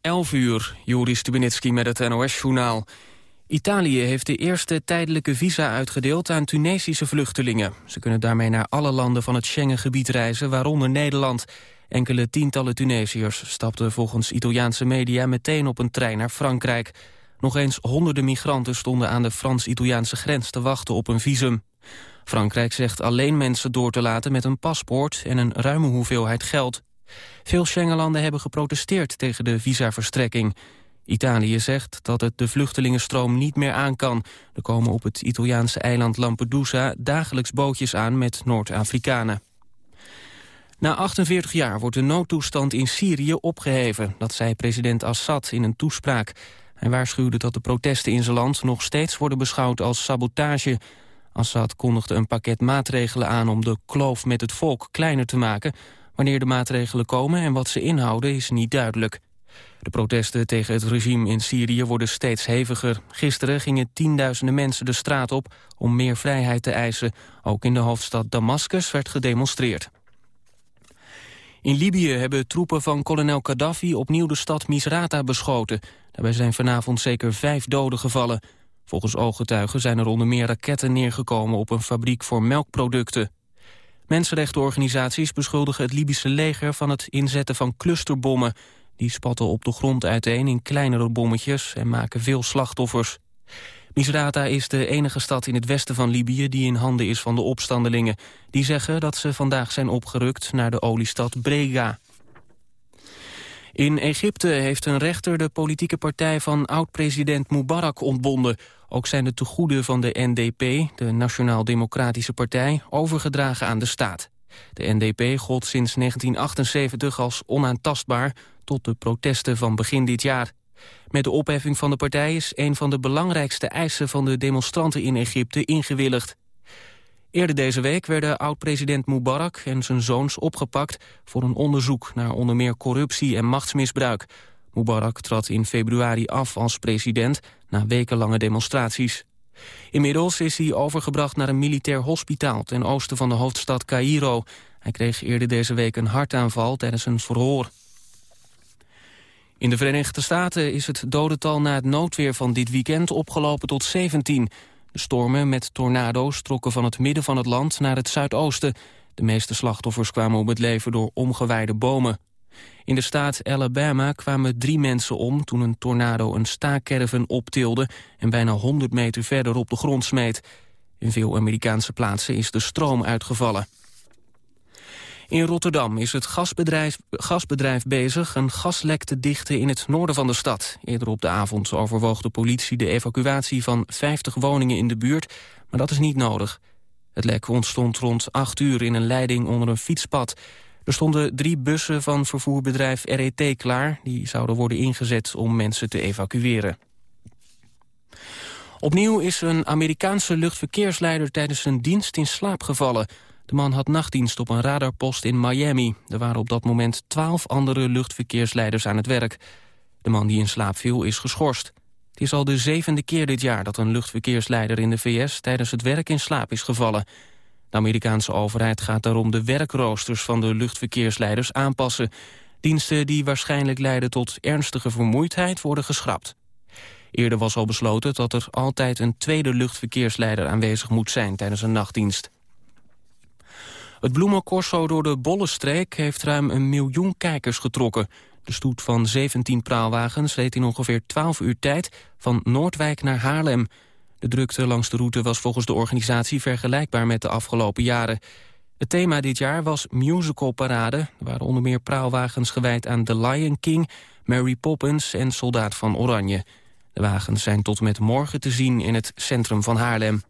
11 uur, Joris Stubenitski met het NOS-journaal. Italië heeft de eerste tijdelijke visa uitgedeeld aan Tunesische vluchtelingen. Ze kunnen daarmee naar alle landen van het Schengengebied reizen, waaronder Nederland. Enkele tientallen Tunesiërs stapten volgens Italiaanse media meteen op een trein naar Frankrijk. Nog eens honderden migranten stonden aan de Frans-Italiaanse grens te wachten op een visum. Frankrijk zegt alleen mensen door te laten met een paspoort en een ruime hoeveelheid geld. Veel Schengenlanden hebben geprotesteerd tegen de visaverstrekking. Italië zegt dat het de vluchtelingenstroom niet meer aan kan. Er komen op het Italiaanse eiland Lampedusa dagelijks bootjes aan met Noord-Afrikanen. Na 48 jaar wordt de noodtoestand in Syrië opgeheven. Dat zei president Assad in een toespraak. Hij waarschuwde dat de protesten in zijn land nog steeds worden beschouwd als sabotage. Assad kondigde een pakket maatregelen aan om de kloof met het volk kleiner te maken. Wanneer de maatregelen komen en wat ze inhouden is niet duidelijk. De protesten tegen het regime in Syrië worden steeds heviger. Gisteren gingen tienduizenden mensen de straat op om meer vrijheid te eisen. Ook in de hoofdstad Damascus werd gedemonstreerd. In Libië hebben troepen van kolonel Gaddafi opnieuw de stad Misrata beschoten. Daarbij zijn vanavond zeker vijf doden gevallen. Volgens ooggetuigen zijn er onder meer raketten neergekomen op een fabriek voor melkproducten. Mensenrechtenorganisaties beschuldigen het Libische leger van het inzetten van clusterbommen. Die spatten op de grond uiteen in kleinere bommetjes en maken veel slachtoffers. Misrata is de enige stad in het westen van Libië die in handen is van de opstandelingen. Die zeggen dat ze vandaag zijn opgerukt naar de oliestad Brega. In Egypte heeft een rechter de politieke partij van oud-president Mubarak ontbonden. Ook zijn de tegoeden van de NDP, de Nationaal Democratische Partij, overgedragen aan de staat. De NDP gold sinds 1978 als onaantastbaar tot de protesten van begin dit jaar. Met de opheffing van de partij is een van de belangrijkste eisen van de demonstranten in Egypte ingewilligd. Eerder deze week werden oud-president Mubarak en zijn zoons opgepakt voor een onderzoek naar onder meer corruptie en machtsmisbruik. Mubarak trad in februari af als president na wekenlange demonstraties. Inmiddels is hij overgebracht naar een militair hospitaal ten oosten van de hoofdstad Cairo. Hij kreeg eerder deze week een hartaanval tijdens een verhoor. In de Verenigde Staten is het dodental na het noodweer van dit weekend opgelopen tot 17. De stormen met tornado's trokken van het midden van het land naar het zuidoosten. De meeste slachtoffers kwamen om het leven door omgewaaide bomen. In de staat Alabama kwamen drie mensen om toen een tornado een staakerven optilde en bijna 100 meter verder op de grond smeet. In veel Amerikaanse plaatsen is de stroom uitgevallen. In Rotterdam is het gasbedrijf, gasbedrijf bezig een gaslek te dichten in het noorden van de stad. Eerder op de avond overwoog de politie de evacuatie van 50 woningen in de buurt, maar dat is niet nodig. Het lek ontstond rond 8 uur in een leiding onder een fietspad. Er stonden drie bussen van vervoerbedrijf RET klaar. Die zouden worden ingezet om mensen te evacueren. Opnieuw is een Amerikaanse luchtverkeersleider tijdens zijn dienst in slaap gevallen. De man had nachtdienst op een radarpost in Miami. Er waren op dat moment twaalf andere luchtverkeersleiders aan het werk. De man die in slaap viel is geschorst. Het is al de zevende keer dit jaar dat een luchtverkeersleider in de VS... tijdens het werk in slaap is gevallen. De Amerikaanse overheid gaat daarom de werkroosters van de luchtverkeersleiders aanpassen. Diensten die waarschijnlijk leiden tot ernstige vermoeidheid worden geschrapt. Eerder was al besloten dat er altijd een tweede luchtverkeersleider aanwezig moet zijn tijdens een nachtdienst. Het bloemencorso door de Bollestreek heeft ruim een miljoen kijkers getrokken. De stoet van 17 praalwagens reed in ongeveer 12 uur tijd van Noordwijk naar Haarlem. De drukte langs de route was volgens de organisatie vergelijkbaar met de afgelopen jaren. Het thema dit jaar was Musical Parade. Er waren onder meer praalwagens gewijd aan The Lion King, Mary Poppins en Soldaat van Oranje. De wagens zijn tot met morgen te zien in het centrum van Haarlem.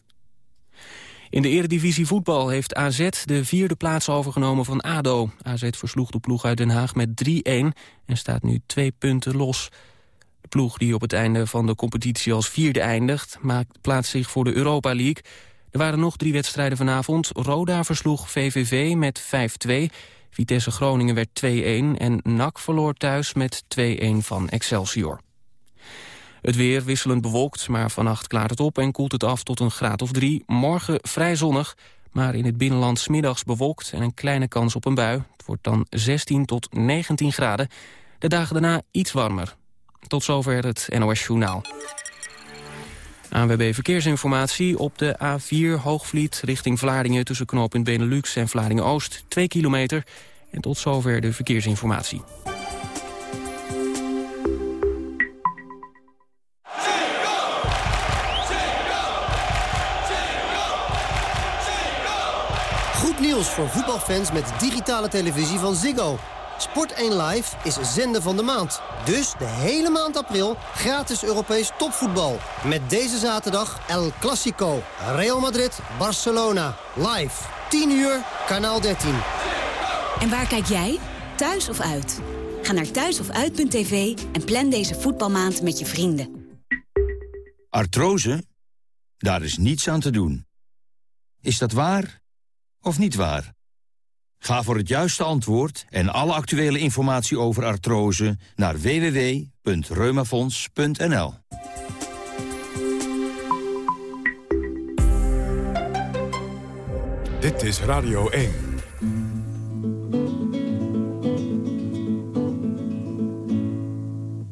In de eredivisie voetbal heeft AZ de vierde plaats overgenomen van ADO. AZ versloeg de ploeg uit Den Haag met 3-1 en staat nu twee punten los. De ploeg die op het einde van de competitie als vierde eindigt... maakt plaats zich voor de Europa League. Er waren nog drie wedstrijden vanavond. Roda versloeg VVV met 5-2. Vitesse Groningen werd 2-1 en NAC verloor thuis met 2-1 van Excelsior. Het weer wisselend bewolkt, maar vannacht klaart het op en koelt het af tot een graad of drie. Morgen vrij zonnig, maar in het binnenland smiddags bewolkt en een kleine kans op een bui. Het wordt dan 16 tot 19 graden. De dagen daarna iets warmer. Tot zover het NOS Journaal. ANWB Verkeersinformatie op de A4 Hoogvliet richting Vlaardingen... tussen knooppunt Benelux en Vlaardingen-Oost, 2 kilometer. En tot zover de verkeersinformatie. Nieuws voor voetbalfans met digitale televisie van Ziggo. Sport1 Live is zender van de maand. Dus de hele maand april gratis Europees topvoetbal. Met deze zaterdag El Clasico. Real Madrid-Barcelona. Live. 10 uur, kanaal 13. En waar kijk jij? Thuis of uit? Ga naar thuisofuit.tv en plan deze voetbalmaand met je vrienden. Artrose? Daar is niets aan te doen. Is dat waar of niet waar? Ga voor het juiste antwoord en alle actuele informatie over artrose naar www.reumafonds.nl. Dit is Radio 1.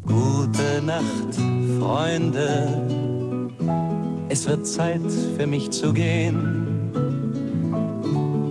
Gute Nacht, Freunde. Es wird Zeit für mich zu gehen.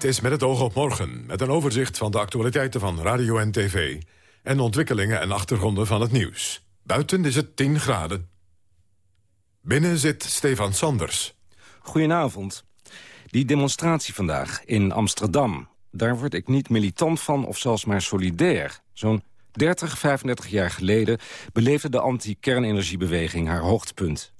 Dit is met het oog op morgen, met een overzicht van de actualiteiten van radio en tv... en ontwikkelingen en achtergronden van het nieuws. Buiten is het 10 graden. Binnen zit Stefan Sanders. Goedenavond. Die demonstratie vandaag in Amsterdam... daar word ik niet militant van of zelfs maar solidair. Zo'n 30, 35 jaar geleden beleefde de anti-kernenergiebeweging haar hoogtepunt.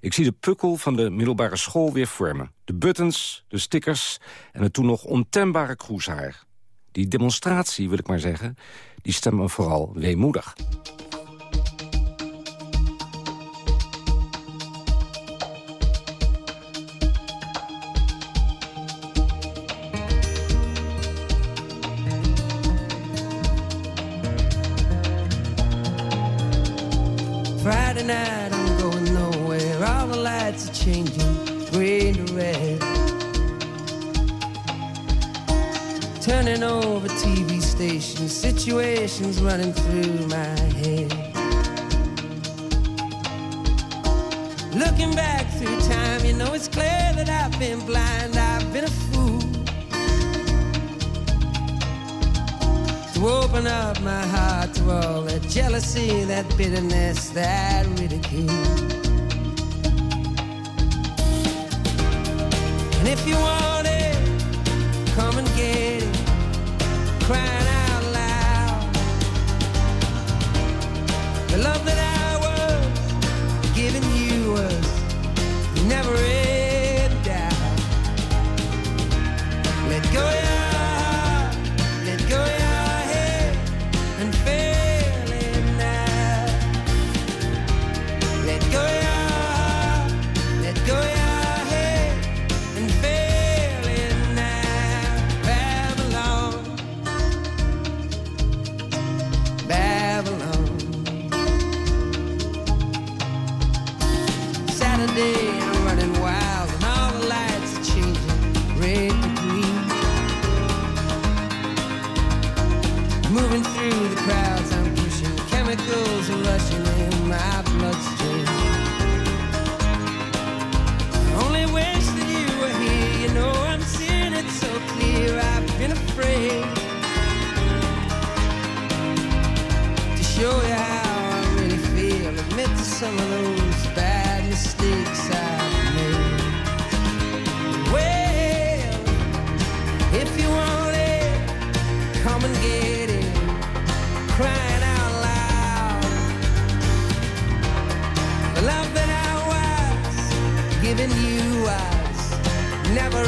Ik zie de pukkel van de middelbare school weer vormen. De buttons, de stickers en het toen nog ontembare kroeshaar. Die demonstratie, wil ik maar zeggen, die stemt me vooral weemoedig. Changing, green to red. Turning over TV stations, situations running through my head. Looking back through time, you know it's clear that I've been blind, I've been a fool. To open up my heart to all that jealousy, that bitterness, that ridicule. If you want it, come and get it, crying some of those bad mistakes I've made. Well, if you want it, come and get it. Crying out loud. The love that I was giving you was never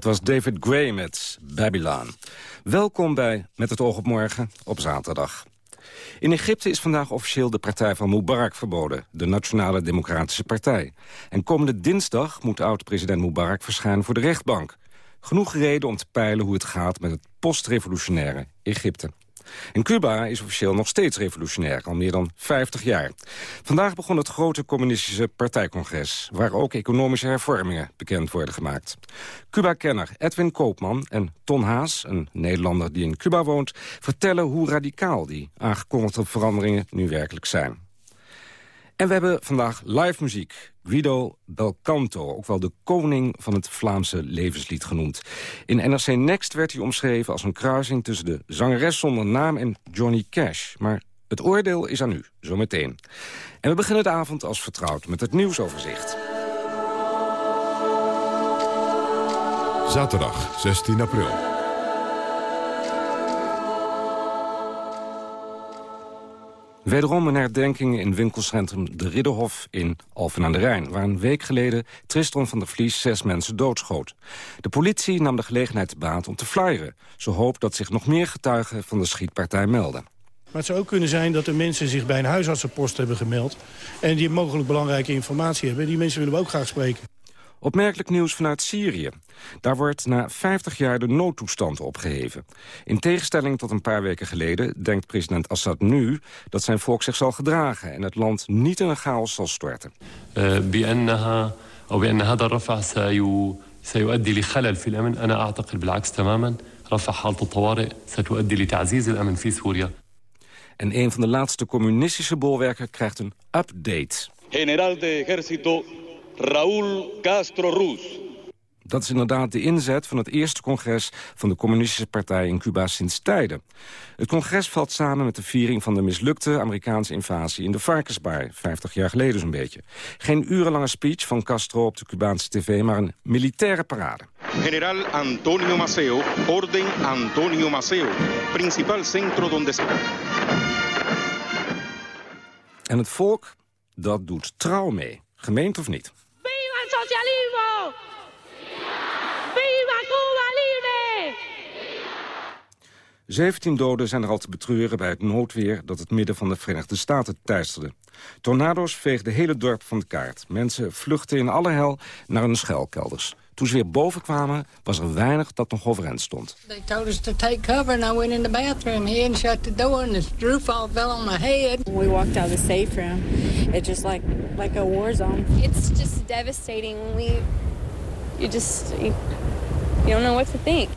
Dat was David Gray met Babylon. Welkom bij Met het oog op morgen op zaterdag. In Egypte is vandaag officieel de partij van Mubarak verboden, de Nationale Democratische Partij. En komende dinsdag moet oud-president Mubarak verschijnen voor de rechtbank. Genoeg reden om te peilen hoe het gaat met het postrevolutionaire Egypte. En Cuba is officieel nog steeds revolutionair, al meer dan 50 jaar. Vandaag begon het grote communistische partijcongres... waar ook economische hervormingen bekend worden gemaakt. Cuba-kenner Edwin Koopman en Ton Haas, een Nederlander die in Cuba woont... vertellen hoe radicaal die aangekondigde veranderingen nu werkelijk zijn. En we hebben vandaag live muziek. Guido Belcanto, ook wel de koning van het Vlaamse levenslied genoemd. In NRC Next werd hij omschreven als een kruising... tussen de zangeres zonder naam en Johnny Cash. Maar het oordeel is aan u, zometeen. En we beginnen de avond als vertrouwd met het nieuwsoverzicht. Zaterdag, 16 april. Wederom een herdenking in winkelcentrum De Ridderhof in Alphen aan de Rijn... waar een week geleden Tristan van der Vlies zes mensen doodschoot. De politie nam de gelegenheid te baat om te flyeren. Ze hoopt dat zich nog meer getuigen van de schietpartij melden. Maar het zou ook kunnen zijn dat er mensen zich bij een huisartsenpost hebben gemeld... en die mogelijk belangrijke informatie hebben. Die mensen willen we ook graag spreken. Opmerkelijk nieuws vanuit Syrië. Daar wordt na 50 jaar de noodtoestand opgeheven. In tegenstelling tot een paar weken geleden denkt president Assad nu... dat zijn volk zich zal gedragen en het land niet in een chaos zal storten. بأنها أو بأن هذا الرفع سيو- سيؤدي لخلل في الأمن أنا أعتقد بالعكس تماما رفع حالة الطوارئ ستؤدي لتعزيز الأمن في سوريا En een van de laatste communistische bolwerken krijgt een update. General de Ejército Raúl Castro Ruz. Dat is inderdaad de inzet van het eerste congres van de communistische partij in Cuba sinds tijden. Het congres valt samen met de viering van de mislukte Amerikaanse invasie in de Varkensbaai, 50 jaar geleden zo'n beetje. Geen urenlange speech van Castro op de Cubaanse tv, maar een militaire parade. General Antonio Maceo, Orden Antonio Maceo, principal centro donde se... En het volk, dat doet trouw mee, gemeend of niet. ¡Viva el socialismo! ¡Viva Cuba libre! 17 doden zijn er al te betreuren bij het noodweer dat het midden van de Verenigde Staten teisterde. Tornado's veegden hele dorp van de kaart. Mensen vluchtten in alle hel naar hun schuilkelders. Toen ze weer boven kwamen, was er weinig dat nog overeind stond. They told us to take cover, and I went in the bathroom here and shut the door, and the roof all fell on my head. We walked out of the safe room. It's just like like a war zone. It's just devastating. We, you just, you, you don't know what to think.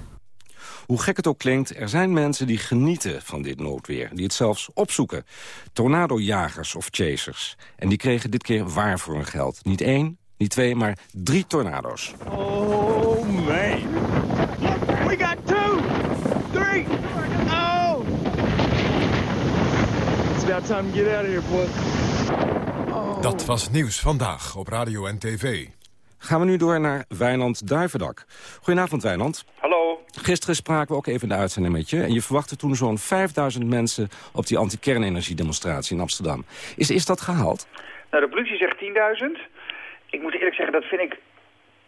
Hoe gek het ook klinkt, er zijn mensen die genieten van dit noodweer. Die het zelfs opzoeken. Tornadojagers of chasers. En die kregen dit keer waar voor hun geld. Niet één, niet twee, maar drie tornado's. Oh, man. We got two, three. Oh! It's about time to get out of here, boys. Dat was nieuws vandaag op radio en tv. Gaan we nu door naar Wijnand Duivendak. Goedenavond, Wijnand. Hallo. Gisteren spraken we ook even in de uitzending met je. En je verwachtte toen zo'n 5000 mensen op die anti-kernenergiedemonstratie in Amsterdam. Is, is dat gehaald? Nou, de politie zegt 10.000. Ik moet eerlijk zeggen, dat vind ik...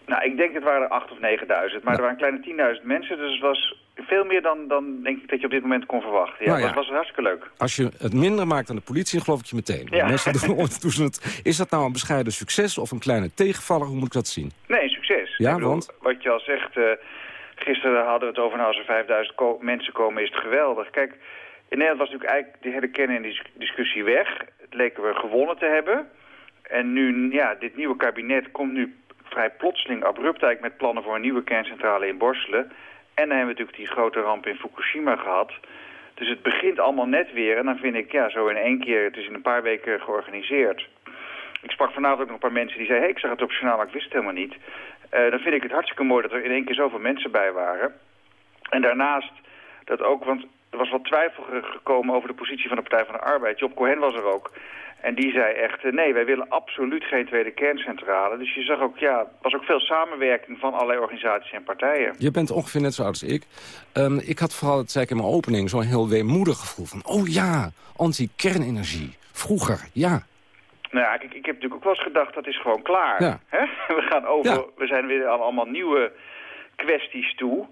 Nou, ik denk het waren 8 of 9.000. Maar er waren een kleine 10.000 mensen. Dus het was veel meer dan, dan denk ik dat je op dit moment kon verwachten. Ja, Nou ja. dat was hartstikke leuk. Als je het minder maakt dan de politie, geloof ik je meteen. Ja. Mensen doen, het. Is dat nou een bescheiden succes of een kleine tegenvaller? Hoe moet ik dat zien? Nee, succes. Ja, bedoel, want? Wat je al zegt, eh, gisteren hadden we het over... nou, als er 5000 ko- mensen komen, is het geweldig. Kijk, in Nederland was natuurlijk eigenlijk die hele kernenergie-discussie weg. Het leken we gewonnen te hebben. En nu, ja, dit nieuwe kabinet komt nu vrij plotseling abrupt eigenlijk met plannen voor een nieuwe kerncentrale in Borselen. En dan hebben we natuurlijk die grote ramp in Fukushima gehad. Dus het begint allemaal net weer. En dan vind ik, ja, zo in één keer, het is in een paar weken georganiseerd. Ik sprak vanavond ook nog een paar mensen die zeiden... hey, ik zag het op het maar ik wist het helemaal niet. Eh, dan vind ik het hartstikke mooi dat er in één keer zoveel mensen bij waren. En daarnaast dat ook, want er was wat twijfel ge- gekomen over de positie van de Partij van de Arbeid. Job Cohen was er ook. En die zei echt, eh, nee, wij willen absoluut geen tweede kerncentrale. Dus je zag ook, ja, was ook veel samenwerking van allerlei organisaties en partijen. Je bent ongeveer net zo oud als ik. Ehm, ik had vooral, dat zei ik in mijn opening, zo'n heel weemoedig gevoel van... oh ja, anti-kernenergie. Vroeger, ja. Nou ja, kijk, ik heb natuurlijk ook wel eens gedacht, dat is gewoon klaar. Ja. We gaan over, Ja. we zijn weer aan allemaal nieuwe kwesties toe.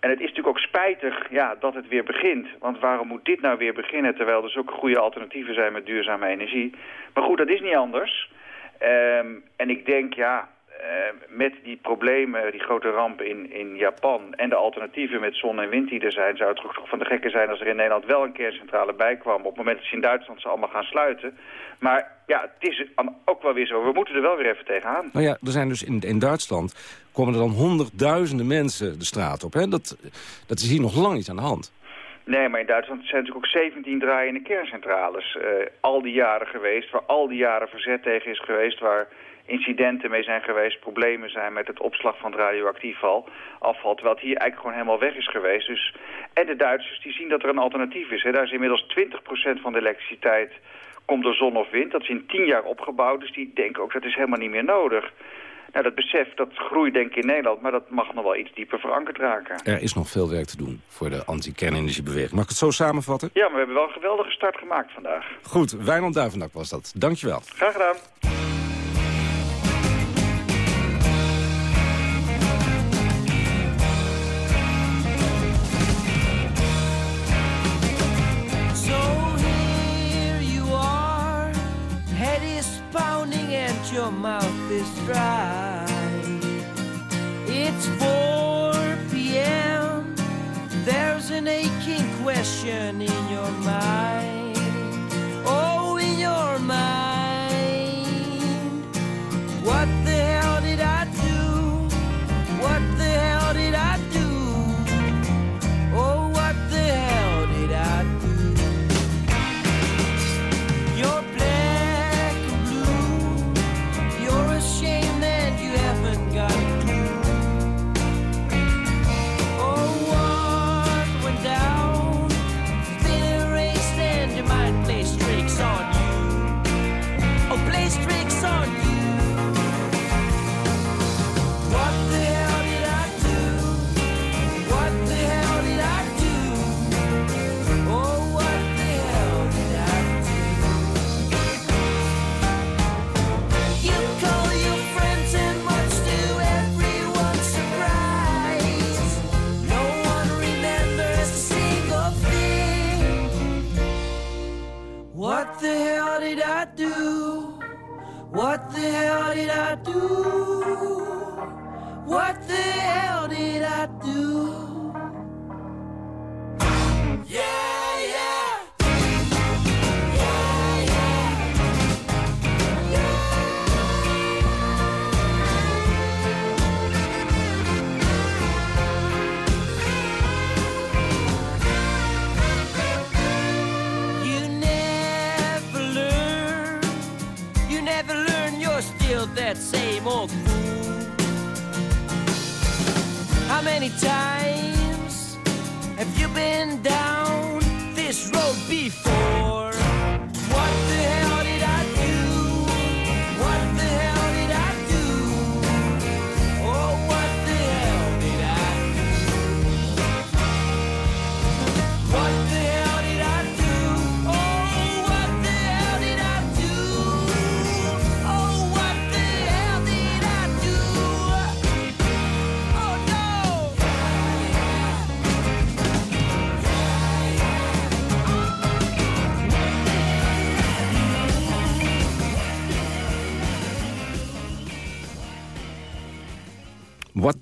En het is natuurlijk ook spijtig ja, dat het weer begint. Want waarom moet dit nou weer beginnen... terwijl er zulke goede alternatieven zijn met duurzame energie. Maar goed, dat is niet anders. Ehm, en ik denk, ja, met die problemen, die grote ramp in, in Japan... en de alternatieven met zon en wind die er zijn... zou het toch van de gekke zijn als er in Nederland wel een kerncentrale bij kwam... op het moment dat ze in Duitsland ze allemaal gaan sluiten. Maar ja, het is ook wel weer zo. We moeten er wel weer even tegenaan. Nou ja, er zijn dus in, in Duitsland komen er dan honderdduizenden mensen de straat op. Hè? Dat, dat is hier nog lang niet aan de hand. Nee, maar in Duitsland zijn natuurlijk ook 17 draaiende kerncentrales uh, al die jaren geweest... waar al die jaren verzet tegen is geweest... waar incidenten mee zijn geweest, problemen zijn met het opslag van het radioactief afval, terwijl het hier eigenlijk gewoon helemaal weg is geweest. Dus, en de Duitsers die zien dat er een alternatief is. Hè. Daar is inmiddels 20% van de elektriciteit komt door zon of wind. Dat is in 10 jaar opgebouwd, dus die denken ook dat is helemaal niet meer nodig. Nou, dat besef, dat groeit denk ik in Nederland, maar dat mag nog wel iets dieper verankerd raken. Er is nog veel werk te doen voor de anti-kernenergiebeweging. Mag ik het zo samenvatten? Ja, maar we hebben wel een geweldige start gemaakt vandaag. Goed, Wijnand Duivendak was dat. Dankjewel. Graag gedaan. It's 4 p.m. There's an aching question What the hell did I do? What the hell did I do? What the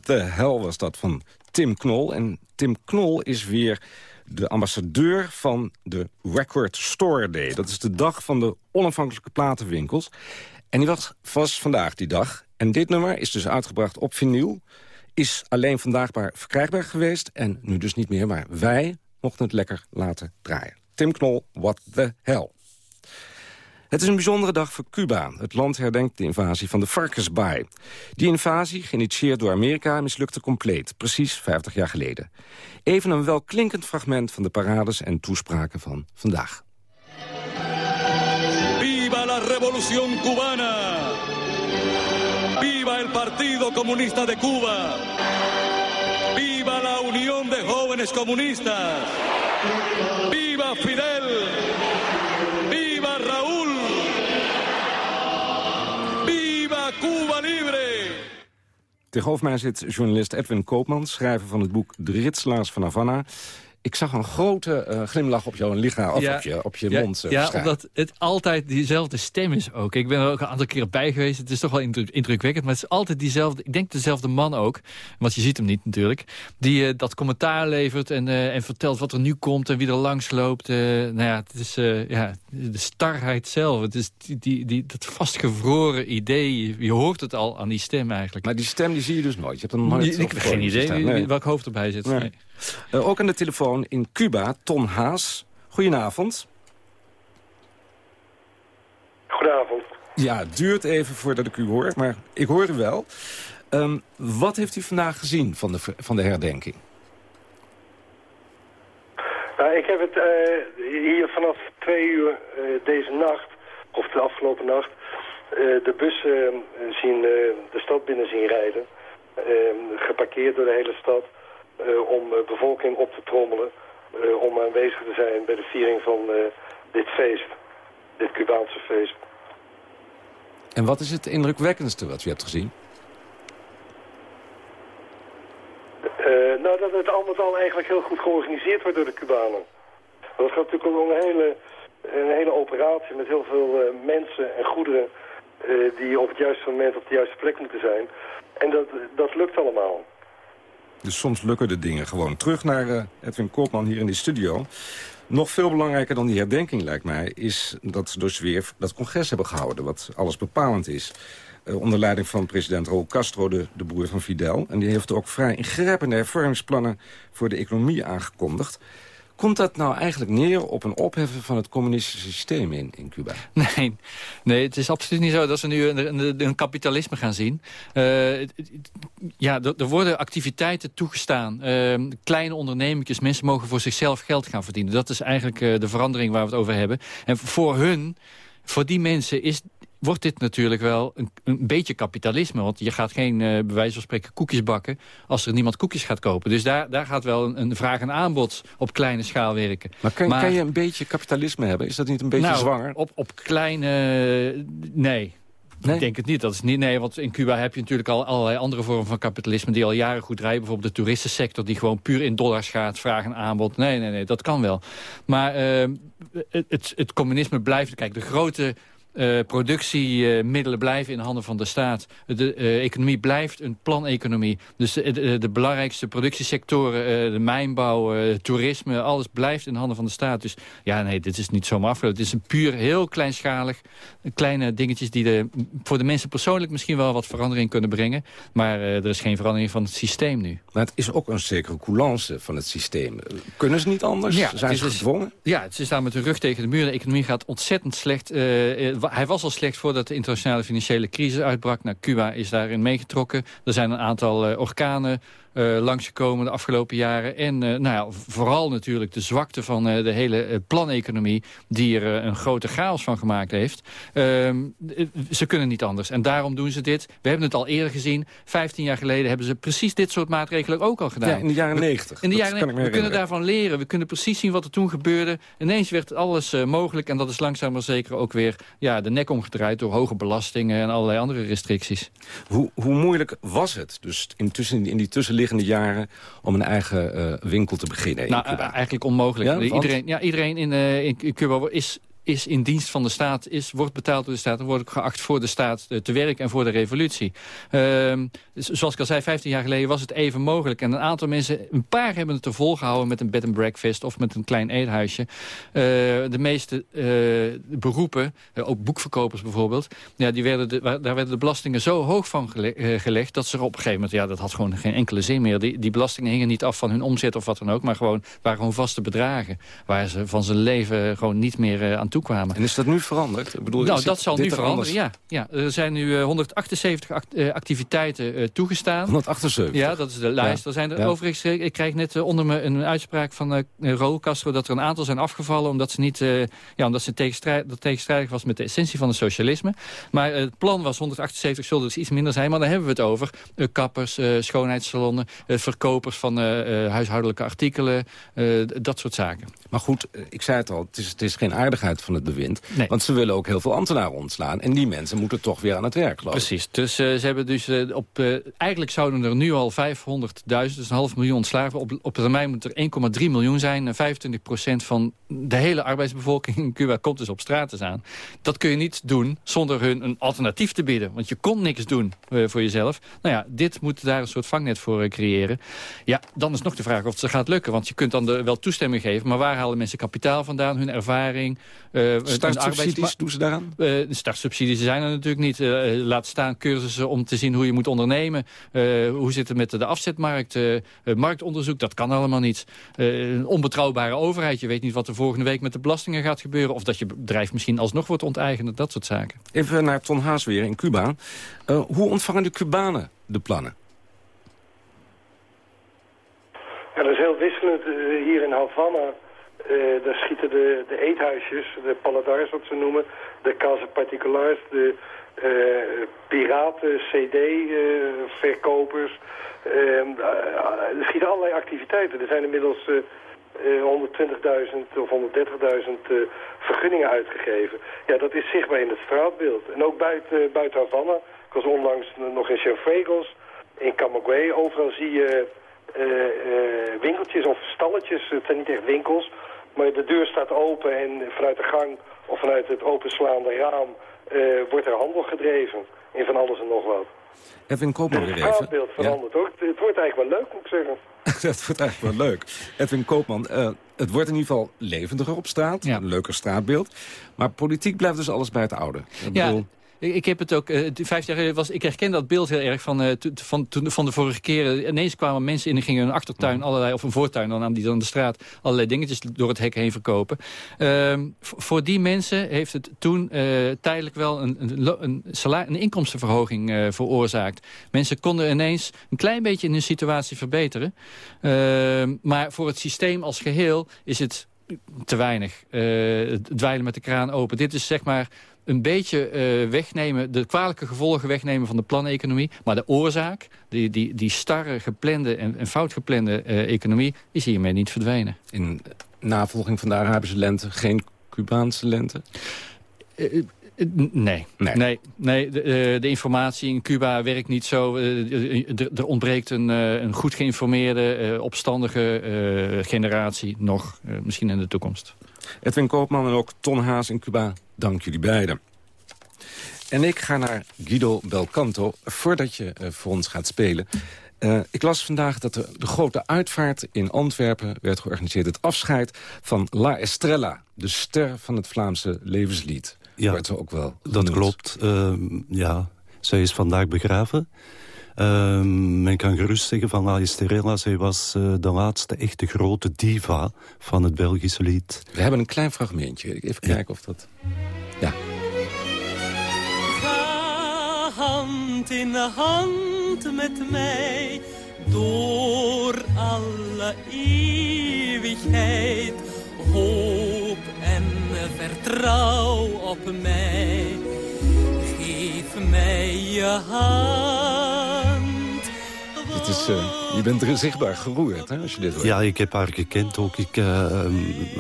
The hell was dat van Tim Knol. En Tim Knol is weer de ambassadeur van de Record Store Day. Dat is de dag van de onafhankelijke platenwinkels. En die was, was vandaag die dag. En dit nummer is dus uitgebracht op vinyl. Is alleen vandaag maar verkrijgbaar geweest. En nu dus niet meer, maar wij mochten het lekker laten draaien. Tim Knol, What the Hell. Het is een bijzondere dag voor Cuba. Het land herdenkt de invasie van de varkensbaai. Die invasie, geïnitieerd door Amerika, mislukte compleet. Precies 50 jaar geleden. Even een welklinkend fragment van de parades en toespraken van vandaag. ¡Viva la revolución cubana! ¡Viva el Partido Comunista de Cuba! ¡Viva la Unión de Jóvenes Comunistas! ¡Viva Fidel! Tegenover mij zit journalist Edwin Koopman, schrijver van het boek De Ritselaars van Havana. Ik zag een grote eh, glimlach op jouw lichaam, of op je, op je ja, mond. eh, Ja, omdat het altijd diezelfde stem is ook. Ik ben er ook een aantal keren bij geweest. Het is toch wel indruk- indrukwekkend. Maar het is altijd diezelfde, ik denk dezelfde man ook. Want je ziet hem niet natuurlijk. Die eh, dat commentaar levert en, en vertelt wat er nu komt en wie er langs loopt. Nou ja, het is ja, de starheid zelf. Het is die, die, die, dat vastgevroren idee. Je, hoort het al aan die stem eigenlijk. Maar die stem die zie je dus nooit. Je hebt hem nooit ik heb geen idee Nee. welk hoofd erbij zit. Nee. Nee. Eh, ook aan de telefoon in Cuba, Ton Haas. Goedenavond. Goedenavond. Ja, het duurt even voordat ik u hoor, maar ik hoor u wel. Ehm, wat heeft u vandaag gezien van de, van de herdenking? Nou, ik heb het eh, hier vanaf twee uur eh, deze nacht, of de afgelopen nacht, de bussen zien, de stad binnen zien rijden. eh, geparkeerd door de hele stad om eh, bevolking op te trommelen. eh, om aanwezig te zijn bij de viering van eh, dit feest. Dit Cubaanse feest. En wat is het indrukwekkendste wat u hebt gezien? Eh, nou, dat het al met al eigenlijk heel goed georganiseerd wordt door de Cubanen. Dat gaat natuurlijk om een hele, een hele operatie met heel veel eh, mensen en goederen... eh, die op het juiste moment op de juiste plek moeten zijn. En dat, dat lukt allemaal. Dus soms lukken de dingen gewoon. Terug naar eh, Edwin Koopman hier in de studio. Nog veel belangrijker dan die herdenking, lijkt mij... is dat ze door Zweer dat congres hebben gehouden... wat alles bepalend is. Eh, onder leiding van president Raúl Castro, de, de broer van Fidel. En die heeft ook vrij ingrijpende hervormingsplannen... voor de economie aangekondigd. Komt dat nou eigenlijk neer op een opheffen van het communistische systeem in, in Cuba? Nee, nee, het is absoluut niet zo dat ze nu een, een, een kapitalisme gaan zien. Eh, ja, er, worden activiteiten toegestaan. Eh, kleine ondernemingjes, mensen mogen voor zichzelf geld gaan verdienen. Dat is eigenlijk eh, de verandering waar we het over hebben. En voor hun, voor die mensen is wordt dit natuurlijk wel een, een beetje kapitalisme. Want je gaat geen, eh, bij wijze van spreken, koekjes bakken... als er niemand koekjes gaat kopen. Dus daar, daar gaat wel een, een vraag en aanbod op kleine schaal werken. Maar kan, kan je een beetje kapitalisme hebben? Is dat niet een beetje nou, zwanger? Op, op kleine... Nee. Ik denk het niet. Dat is niet. Nee, want in Cuba heb je natuurlijk al allerlei andere vormen van kapitalisme... die al jaren goed rijden. Bijvoorbeeld de toeristensector die gewoon puur in dollars gaat. Vraag en aanbod. Nee, nee, nee. Dat kan wel. Maar eh, het, het, het communisme blijft... Kijk, de grote... eh, productiemiddelen blijven in handen van de staat. De eh, economie blijft een planeconomie. Dus de, de, de belangrijkste productiesectoren, eh, de mijnbouw, toerisme... alles blijft in handen van de staat. Dus ja, nee, dit is niet zomaar afgelopen. Het is een puur heel kleinschalig, kleine dingetjes... die de, voor de mensen persoonlijk misschien wel wat verandering kunnen brengen. Maar er is geen verandering van het systeem nu. Maar het is ook een zekere coulance van het systeem. Kunnen ze niet anders? Ja, Zijn ze is- gedwongen? Ja, ze staan met hun rug tegen de muur. De economie gaat ontzettend slecht. Hij was al slecht voordat de internationale financiële crisis uitbrak. Nou, Cuba is daarin meegetrokken. Er zijn een aantal eh, orkanen eh, langsgekomen de afgelopen jaren. En eh, nou ja, vooral natuurlijk de zwakte van eh, de hele planeconomie... die er een grote chaos van gemaakt heeft. Ehm, eh, ze kunnen niet anders. En daarom doen ze dit. We hebben het al eerder gezien. Vijftien jaar geleden hebben ze precies dit soort maatregelen ook al gedaan. Ja, in de jaren 90. In de jaren 90. We kunnen daarvan leren. We kunnen precies zien wat er toen gebeurde. Ineens werd alles mogelijk. En dat is langzaam maar zeker ook weer ja, de nek omgedraaid... door hoge belastingen en allerlei andere restricties. Hoe, hoe moeilijk was het dus intussen, in die tussenliggende jaren... om een eigen eh, winkel te beginnen in Nou, Cuba? eh, eigenlijk onmogelijk. Ja, iedereen, ja, iedereen in, eh, in Cuba is, is in dienst van de staat, is, wordt betaald door de staat... en wordt ook geacht voor de staat eh, te werken en voor de revolutie. Dus zoals ik al zei, 15 jaar geleden was het even mogelijk. En een aantal mensen, een paar hebben het er volgehouden... met een bed and breakfast of met een klein eethuisje. Eh, de meeste eh, beroepen, ook boekverkopers bijvoorbeeld... Ja, die werden daar werden de belastingen zo hoog van gele- gelegd... dat ze er op een gegeven moment, ja, dat had gewoon geen enkele zin meer. Die, die belastingen hingen niet af van hun omzet of wat dan ook... maar gewoon, waren gewoon vaste bedragen... waar ze van zijn leven gewoon niet meer aan toe kwamen. En is dat nu veranderd? Ik bedoel, nou, is dat zal nu er veranderen, ja. ja. Er zijn nu eh, 178 act- eh, activiteiten eh, toegestaan. 178? Ja, dat is de lijst. Er zijn er overigens, eh, ik krijg net eh, onder me een uitspraak van eh Raúl Castro... dat er een aantal zijn afgevallen omdat ze niet, eh, ja, omdat ze tegenstrijd, dat tegenstrijdig was met de essentie van het socialisme. Maar eh, het plan was 178, zullen dus iets minder zijn. Maar dan hebben we het over eh, kappers, eh, schoonheidssalonnen... eh, verkopers van eh, eh, huishoudelijke artikelen, eh, dat soort zaken. Maar goed, eh, ik zei het al, het is, het is geen aardigheid van het bewind. Want ze willen ook heel veel ambtenaren ontslaan. En die mensen moeten toch weer aan het werk, geloof Precies. Dus uh, ze hebben dus uh, op... Uh, eigenlijk zouden er nu al 500.000, dus een half miljoen ontslagen. Op, op termijn moet er 1,3 miljoen zijn. En 25% van de hele arbeidsbevolking in Cuba komt dus op straat te staan. Dat kun je niet doen zonder hun een alternatief te bieden. Want je kon niks doen voor jezelf. Nou ja, dit moet daar een soort vangnet voor creëren. Ja, dan is nog de vraag of het gaat lukken. Want je kunt dan de, wel toestemming geven. Maar waar halen mensen kapitaal vandaan? Hun ervaring? Uh, startsubsidies doen ze daaraan? Uh, startsubsidies zijn er natuurlijk niet. Uh, laat staan cursussen om te zien hoe je moet ondernemen. hoe zit het met de afzetmarkt? marktonderzoek, dat kan allemaal niet. een onbetrouwbare overheid. Je weet niet wat er volgende week met de belastingen gaat gebeuren. Of dat je bedrijf misschien alsnog wordt onteigend. Dat soort zaken. Even naar Ton Haas weer in Cuba. hoe ontvangen de Cubanen de plannen? Ja, dat is heel wisselend. hier in Havana uh, daar schieten de, de eethuisjes, de paladars wat ze noemen, de casa particulars, de uh, piraten, cd-verkopers. Uh, er schieten allerlei activiteiten. Er zijn inmiddels 120.000 of 130.000 vergunningen uitgegeven. Ja, dat is zichtbaar in het straatbeeld. En ook buiten, buiten Havana. Ik was onlangs nog in Cienfuegos, in Camagüey. Overal zie je winkeltjes of stalletjes. Het zijn niet echt winkels, maar de deur staat open en vanuit de gang of vanuit het openslaande raam uh, wordt er handel gedreven. In van alles en nog wat. Edwin Koopman weer even. Het straatbeeld verandert ja. ook. Het wordt eigenlijk wel leuk, moet ik zeggen. dat wordt eigenlijk wel leuk. Edwin Koopman, uh, het wordt in ieder geval levendiger op straat. Ja. Een leuker straatbeeld. Maar politiek blijft dus alles bij het oude. Ik ja, bedoel... Ik heb het ook, uh, vijf jaar geleden was, ik herken dat beeld heel erg van, uh, van, van de vorige keren. Ineens kwamen mensen in en gingen een achtertuin allerlei, of een voortuin, dan aan die dan de straat, allerlei dingetjes door het hek heen verkopen. Uh, voor die mensen heeft het toen uh, tijdelijk wel een, een, een, een inkomstenverhoging veroorzaakt. Mensen konden ineens een klein beetje in hun situatie verbeteren. Ehm, maar voor het systeem als geheel is het te weinig. het dweilen met de kraan open. Dit is zeg maar een beetje uh, wegnemen, de kwalijke gevolgen wegnemen van de planeconomie. Maar de oorzaak, die, die, die starre, geplande en, en fout geplande uh, economie, is hiermee niet verdwenen. In navolging van de Arabische lente geen Cubaanse lente? Uh, Nee, nee, nee, nee de, de, informatie in Cuba werkt niet zo. Er ontbreekt een, een goed geïnformeerde, opstandige generatie nog, misschien in de toekomst. Edwin Koopman en ook Ton Haas in Cuba, dank jullie beiden. En ik ga naar Guido Belcanto, voordat je uh, voor ons gaat spelen. Uh, ik las vandaag dat de, de, grote uitvaart in Antwerpen werd georganiseerd. Het afscheid van La Estrella, de ster van het Vlaamse levenslied. Ja, werd ook wel dat klopt. Uh, ja, zij is vandaag begraven. Uh, men kan gerust zeggen van Alice Terella, zij was uh, de laatste echte grote diva van het Belgische lied. We hebben een klein fragmentje. Even kijken ja. of dat... Ja. Ga hand in hand met mij door alle eeuwigheid. Hoop en vertrouw op mij. Geef mij je hand is, uh, je bent er zichtbaar geroerd hè, als je dit hoort. Ja, ik heb haar gekend ook. Ik uh,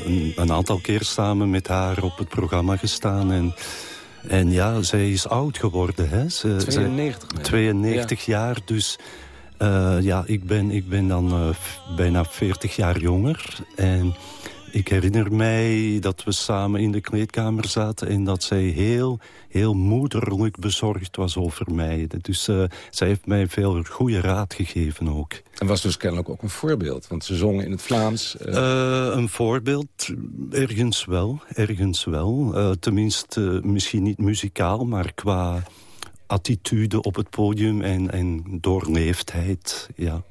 een, een, aantal keer samen met haar op het programma gestaan. En, en ja, zij is oud geworden. Hè. Ze, 92. Ze, 92 ja. jaar, dus... Uh, ja, ik ben, ik ben dan bijna 40 jaar jonger. En ik herinner mij dat we samen in de kleedkamer zaten... en dat zij heel, heel moederlijk bezorgd was over mij. Dus uh, zij heeft mij veel goede raad gegeven ook. En was dus kennelijk ook een voorbeeld, want ze zongen in het Vlaams. Uh... Uh, een voorbeeld, ergens wel, ergens wel. tenminste, misschien niet muzikaal, maar qua attitude op het podium en, en doorleefdheid, ja,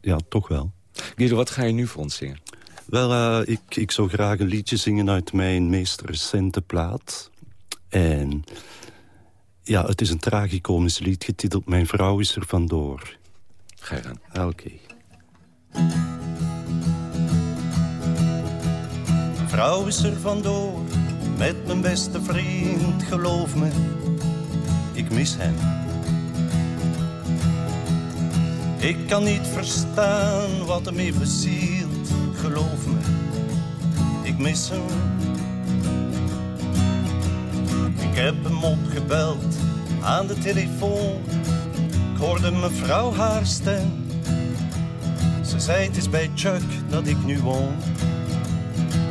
ja, toch wel. Guido, wat ga je nu voor ons zingen? Wel, uh, ik, ik zou graag een liedje zingen uit mijn meest recente plaat. En ja, het is een tragicomisch lied getiteld Mijn vrouw is er vandoor. Ga je gaan. Ah, Oké. Okay. Vrouw is er vandoor met mijn beste vriend, geloof me, ik mis hem. Ik kan niet verstaan wat hem heeft bezield geloof me, ik mis hem. Ik heb hem opgebeld aan de telefoon. Ik hoorde mevrouw haar stem. Ze zei het is bij Chuck dat ik nu woon.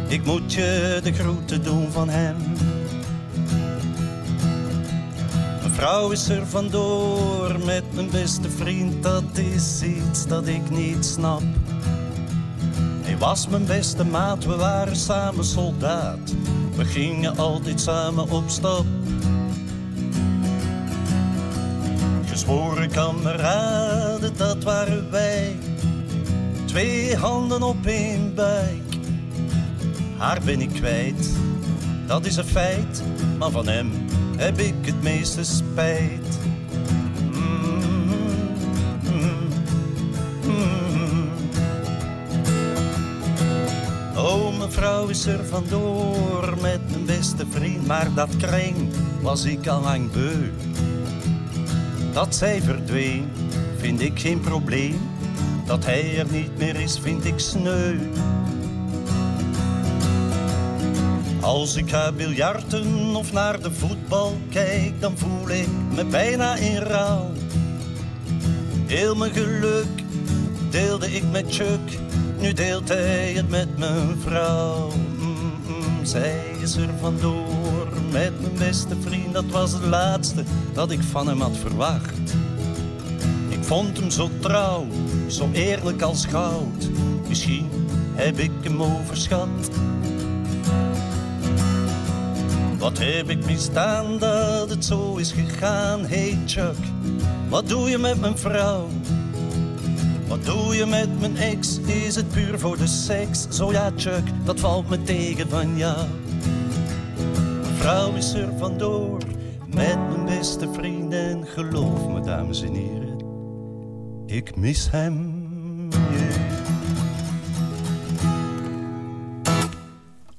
Ik moet je de groeten doen van hem. Mevrouw is er vandoor met mijn beste vriend. Dat is iets dat ik niet snap. Hij was mijn beste maat, we waren samen soldaat. We gingen altijd samen op stap. Gezworen kameraden, dat waren wij. Twee handen op één buik. Haar ben ik kwijt, dat is een feit. Maar van hem heb ik het meeste spijt. Mevrouw is er vandoor met mijn beste vriend. Maar dat kring was ik al lang beu. Dat zij verdween, vind ik geen probleem. Dat hij er niet meer is, vind ik sneu. Als ik ga biljarten of naar de voetbal kijk, dan voel ik me bijna in rouw. Heel mijn geluk deelde ik met Chuck, nu deelt hij het met mijn vrouw. Mm-mm, zij is er vandoor met mijn beste vriend, dat was het laatste dat ik van hem had verwacht. Ik vond hem zo trouw, zo eerlijk als goud. Misschien heb ik hem overschat. Wat heb ik misdaan dat het zo is gegaan? Hey Chuck, wat doe je met mijn vrouw? Wat doe je met mijn ex? Is het puur voor de seks? Zo ja Chuck, dat valt me tegen van jou. Mijn vrouw is er vandoor met mijn beste vriend en geloof me dames en heren, ik mis hem.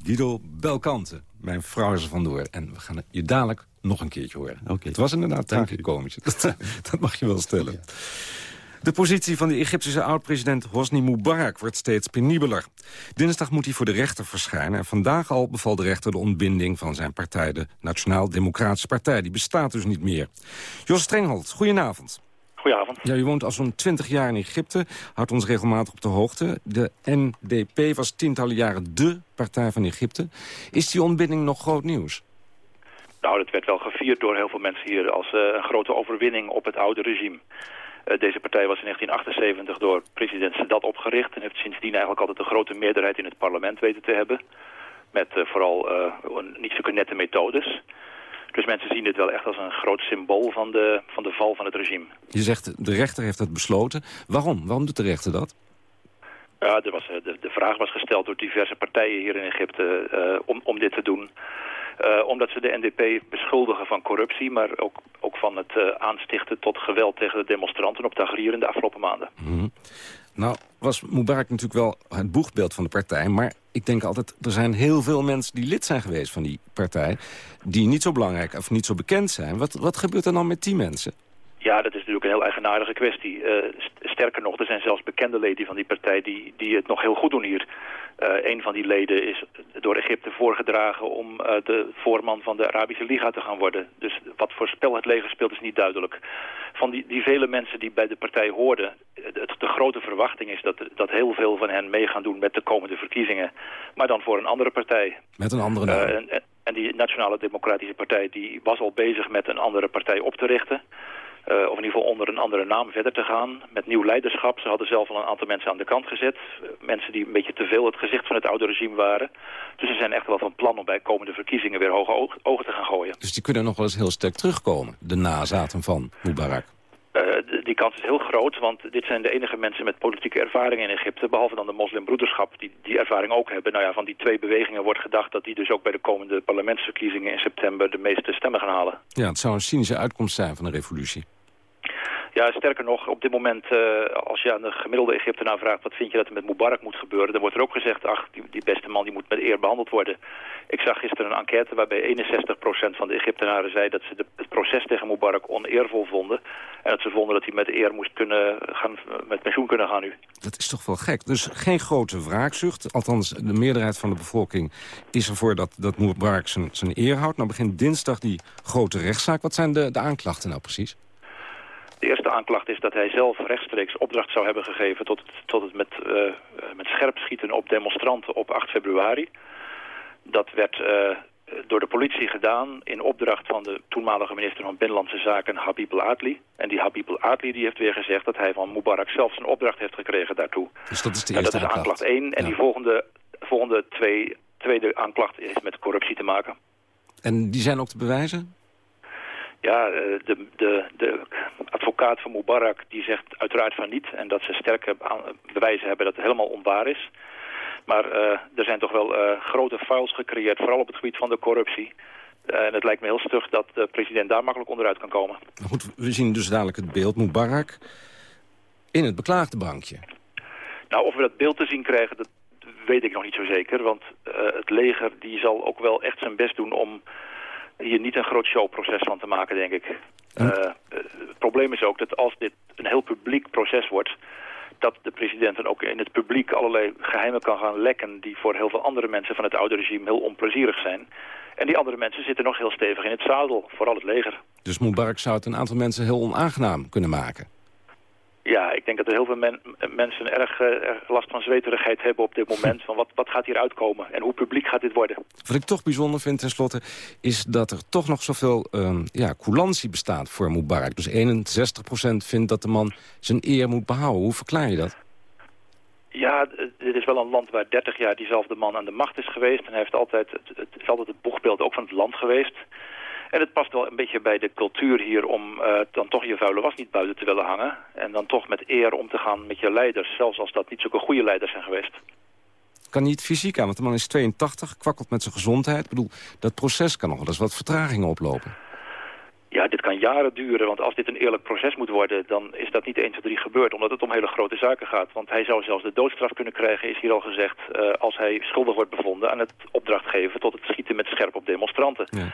Guido Belkante, mijn vrouw is er vandoor. En we gaan je dadelijk nog een keertje horen. Het was inderdaad tragicomisch. Dat, dat mag je wel stellen. De positie van de Egyptische oud-president Hosni Mubarak wordt steeds penibeler. Dinsdag moet hij voor de rechter verschijnen. En vandaag al beval de rechter de ontbinding van zijn partij... de Nationaal Democratische Partij. Die bestaat dus niet meer. Jos Strenghold, goedenavond. Goedenavond. Ja, u woont al zo'n twintig jaar in Egypte, houdt ons regelmatig op de hoogte. De NDP was tientallen jaren dé partij van Egypte. Is die ontbinding nog groot nieuws? Nou, dat werd wel gevierd door heel veel mensen hier als uh, een grote overwinning op het oude regime. Uh, deze partij was in 1978 door president Sadat opgericht en heeft sindsdien eigenlijk altijd een grote meerderheid in het parlement weten te hebben. Met uh, vooral niet zulke nette methodes. Dus mensen zien dit wel echt als een groot symbool van de, van de val van het regime. Je zegt, de rechter heeft dat besloten. Waarom? Waarom doet de rechter dat? Ja, er was, de, de vraag was gesteld door diverse partijen hier in Egypte uh, om, om dit te doen. Uh, omdat ze de NDP beschuldigen van corruptie, maar ook, ook van het uh, aanstichten tot geweld tegen de demonstranten op Tahrir in de afgelopen maanden. Mm -hmm. Nou, was Mubarak natuurlijk wel het boegbeeld van de partij, maar ik denk altijd, er zijn heel veel mensen die lid zijn geweest van die partij... die niet zo belangrijk of niet zo bekend zijn. Wat, wat gebeurt er dan met die mensen? Ja, dat is natuurlijk een heel eigenaardige kwestie. Uh, sterker nog, er zijn zelfs bekende leden van die partij die, die het nog heel goed doen hier. Uh, een van die leden is door Egypte voorgedragen om uh, de voorman van de Arabische Liga te gaan worden. Dus wat voor spel het leger speelt is niet duidelijk. Van die, die vele mensen die bij de partij hoorden, het, de grote verwachting is dat, dat heel veel van hen mee gaan doen met de komende verkiezingen. Maar dan voor een andere partij. Met een andere naam. En, en die Nationale Democratische Partij die was al bezig met een andere partij op te richten. Uh, of in ieder geval onder een andere naam verder te gaan. Met nieuw leiderschap. Ze hadden zelf al een aantal mensen aan de kant gezet. Uh, mensen die een beetje te veel het gezicht van het oude regime waren. Dus ze zijn echt wel van plan om bij komende verkiezingen weer hoge oog, ogen te gaan gooien. Dus die kunnen nog wel eens heel sterk terugkomen. De nazaten van Mubarak. Uh, die kans is heel groot, want dit zijn de enige mensen met politieke ervaring in Egypte, behalve dan de moslimbroederschap, die die ervaring ook hebben. Nou ja, van die twee bewegingen wordt gedacht dat die dus ook bij de komende parlementsverkiezingen in september de meeste stemmen gaan halen. Ja, het zou een cynische uitkomst zijn van de revolutie. Ja, sterker nog, op dit moment, uh, als je aan de gemiddelde Egyptenaar vraagt... wat vind je dat er met Mubarak moet gebeuren... dan wordt er ook gezegd, ach, die, beste man die moet met eer behandeld worden. Ik zag gisteren een enquête waarbij 61% van de Egyptenaren zei... dat ze het proces tegen Mubarak oneervol vonden. En dat ze vonden dat hij met eer moest kunnen gaan, met pensioen kunnen gaan nu. Dat is toch wel gek. Dus geen grote wraakzucht. Althans, de meerderheid van de bevolking is ervoor dat, dat Mubarak zijn, zijn eer houdt. Nou begint dinsdag die grote rechtszaak. Wat zijn de, de aanklachten nou precies? De eerste aanklacht is dat hij zelf rechtstreeks opdracht zou hebben gegeven... tot het, tot het met, uh, met scherp schieten op demonstranten op 8 februari. Dat werd uh, door de politie gedaan in opdracht van de toenmalige minister van Binnenlandse Zaken Habib al-Adli. En die Habib al-Adli die heeft weer gezegd dat hij van Mubarak zelf zijn opdracht heeft gekregen daartoe. Dus dat is de nou, eerste dat is aanklacht 1. En die volgende, volgende twee, tweede aanklacht heeft met corruptie te maken. En die zijn ook te bewijzen? Ja, eh, de, de, de advocaat van Mubarak die zegt uiteraard van niet. En dat ze sterke bewijzen hebben dat het helemaal onwaar is. Maar eh, er zijn toch wel eh, grote files gecreëerd, vooral op het gebied van de corruptie. En het lijkt me heel stug dat de president daar makkelijk onderuit kan komen. Maar goed, we zien dus dadelijk het beeld Mubarak in het beklaagde bankje. Nou, of we dat beeld te zien krijgen, dat weet ik nog niet zo zeker. Want het leger die zal ook wel echt zijn best doen om hier niet een groot showproces van te maken, denk ik. Eh, het probleem is ook dat als dit een heel publiek proces wordt... dat de president dan ook in het publiek allerlei geheimen kan gaan lekken... die voor heel veel andere mensen van het oude regime heel onplezierig zijn. En die andere mensen zitten nog heel stevig in het zadel, vooral het leger. Dus Mubarak zou het een aantal mensen heel onaangenaam kunnen maken. Ja, ik denk dat er heel veel men- mensen erg, eh, erg last van zweterigheid hebben op dit moment. Van wat, wat gaat hier uitkomen en hoe publiek gaat dit worden? Wat ik toch bijzonder vind tenslotte... is dat er toch nog zoveel ehm ja, coulantie bestaat voor Mubarak. Dus 61% vindt dat de man zijn eer moet behouden. Hoe verklaar je dat? Ja, dit is wel een land waar 30 jaar diezelfde man aan de macht is geweest. En hij heeft altijd, het, het is altijd het boegbeeld ook van het land geweest. En het past wel een beetje bij de cultuur hier om eh, dan toch je vuile was niet buiten te willen hangen. En dan toch met eer om te gaan met je leiders, zelfs als dat niet zulke goede leiders zijn geweest. Kan niet fysiek aan, want de man is 82, kwakkelt met zijn gezondheid. Ik bedoel, dat proces kan nog wel eens wat vertragingen oplopen. Ja, dit kan jaren duren, want als dit een eerlijk proces moet worden... dan is dat niet 1, 2, 3 gebeurd, omdat het om hele grote zaken gaat. Want hij zou zelfs de doodstraf kunnen krijgen, is hier al gezegd... eh, als hij schuldig wordt bevonden aan het opdracht geven... tot het schieten met scherp op demonstranten. Ja.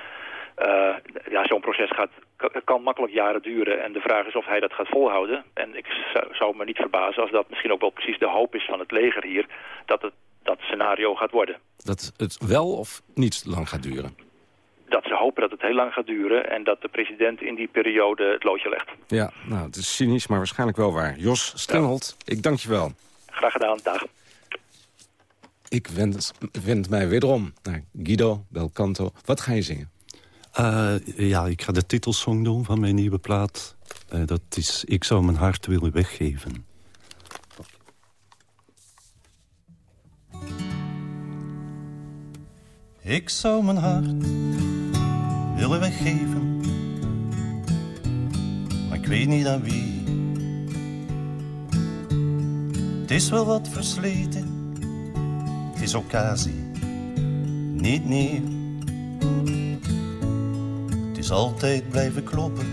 Eh, ja, zo'n proces gaat, ka- kan makkelijk jaren duren. En de vraag is of hij dat gaat volhouden. En ik zou, zou me niet verbazen als dat misschien ook wel precies de hoop is van het leger hier... dat het dat scenario gaat worden. Dat het wel of niet lang gaat duren. Dat ze hopen dat het heel lang gaat duren... en dat de president in die periode het loodje legt. Ja, nou, het is cynisch, maar waarschijnlijk wel waar. Jos Strenghold, ik dank je wel. Graag gedaan, dag. Ik wend, wend mij wederom naar Guido Belcanto. Wat ga je zingen? Eh, ja, ik ga de titelsong doen van mijn nieuwe plaat. Eh, dat is Ik zou mijn hart willen weggeven. Ik zou mijn hart willen weggeven. Maar ik weet niet aan wie. Het is wel wat versleten. Het is occasie. Niet nieuw. Is altijd blijven kloppen.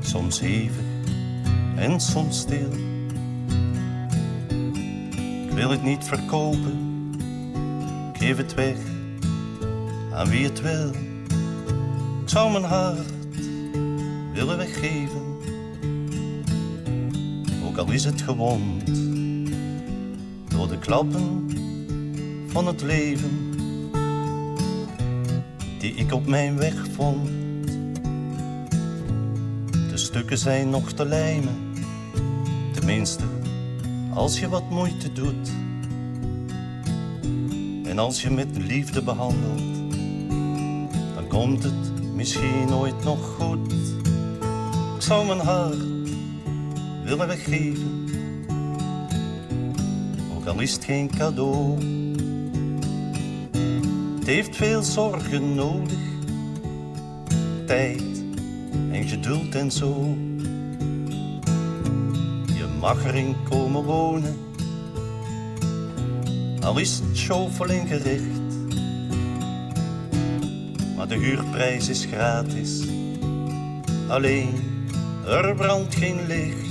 Soms hevig en soms stil. Ik wil het niet verkopen. Ik geef het weg aan wie het wil. Ik zou mijn hart willen weggeven. Ook al is het gewond door de klappen van het leven die ik op mijn weg vond. De stukken zijn nog te lijmen, tenminste als je wat moeite doet. En als je met liefde behandelt, dan komt het misschien ooit nog goed. Ik zou mijn hart willen weggeven, ook al is het geen cadeau. Het heeft veel zorgen nodig, tijd en geduld en zo. Je mag erin komen wonen, al is het schovel ingericht. Maar de huurprijs is gratis, alleen er brandt geen licht.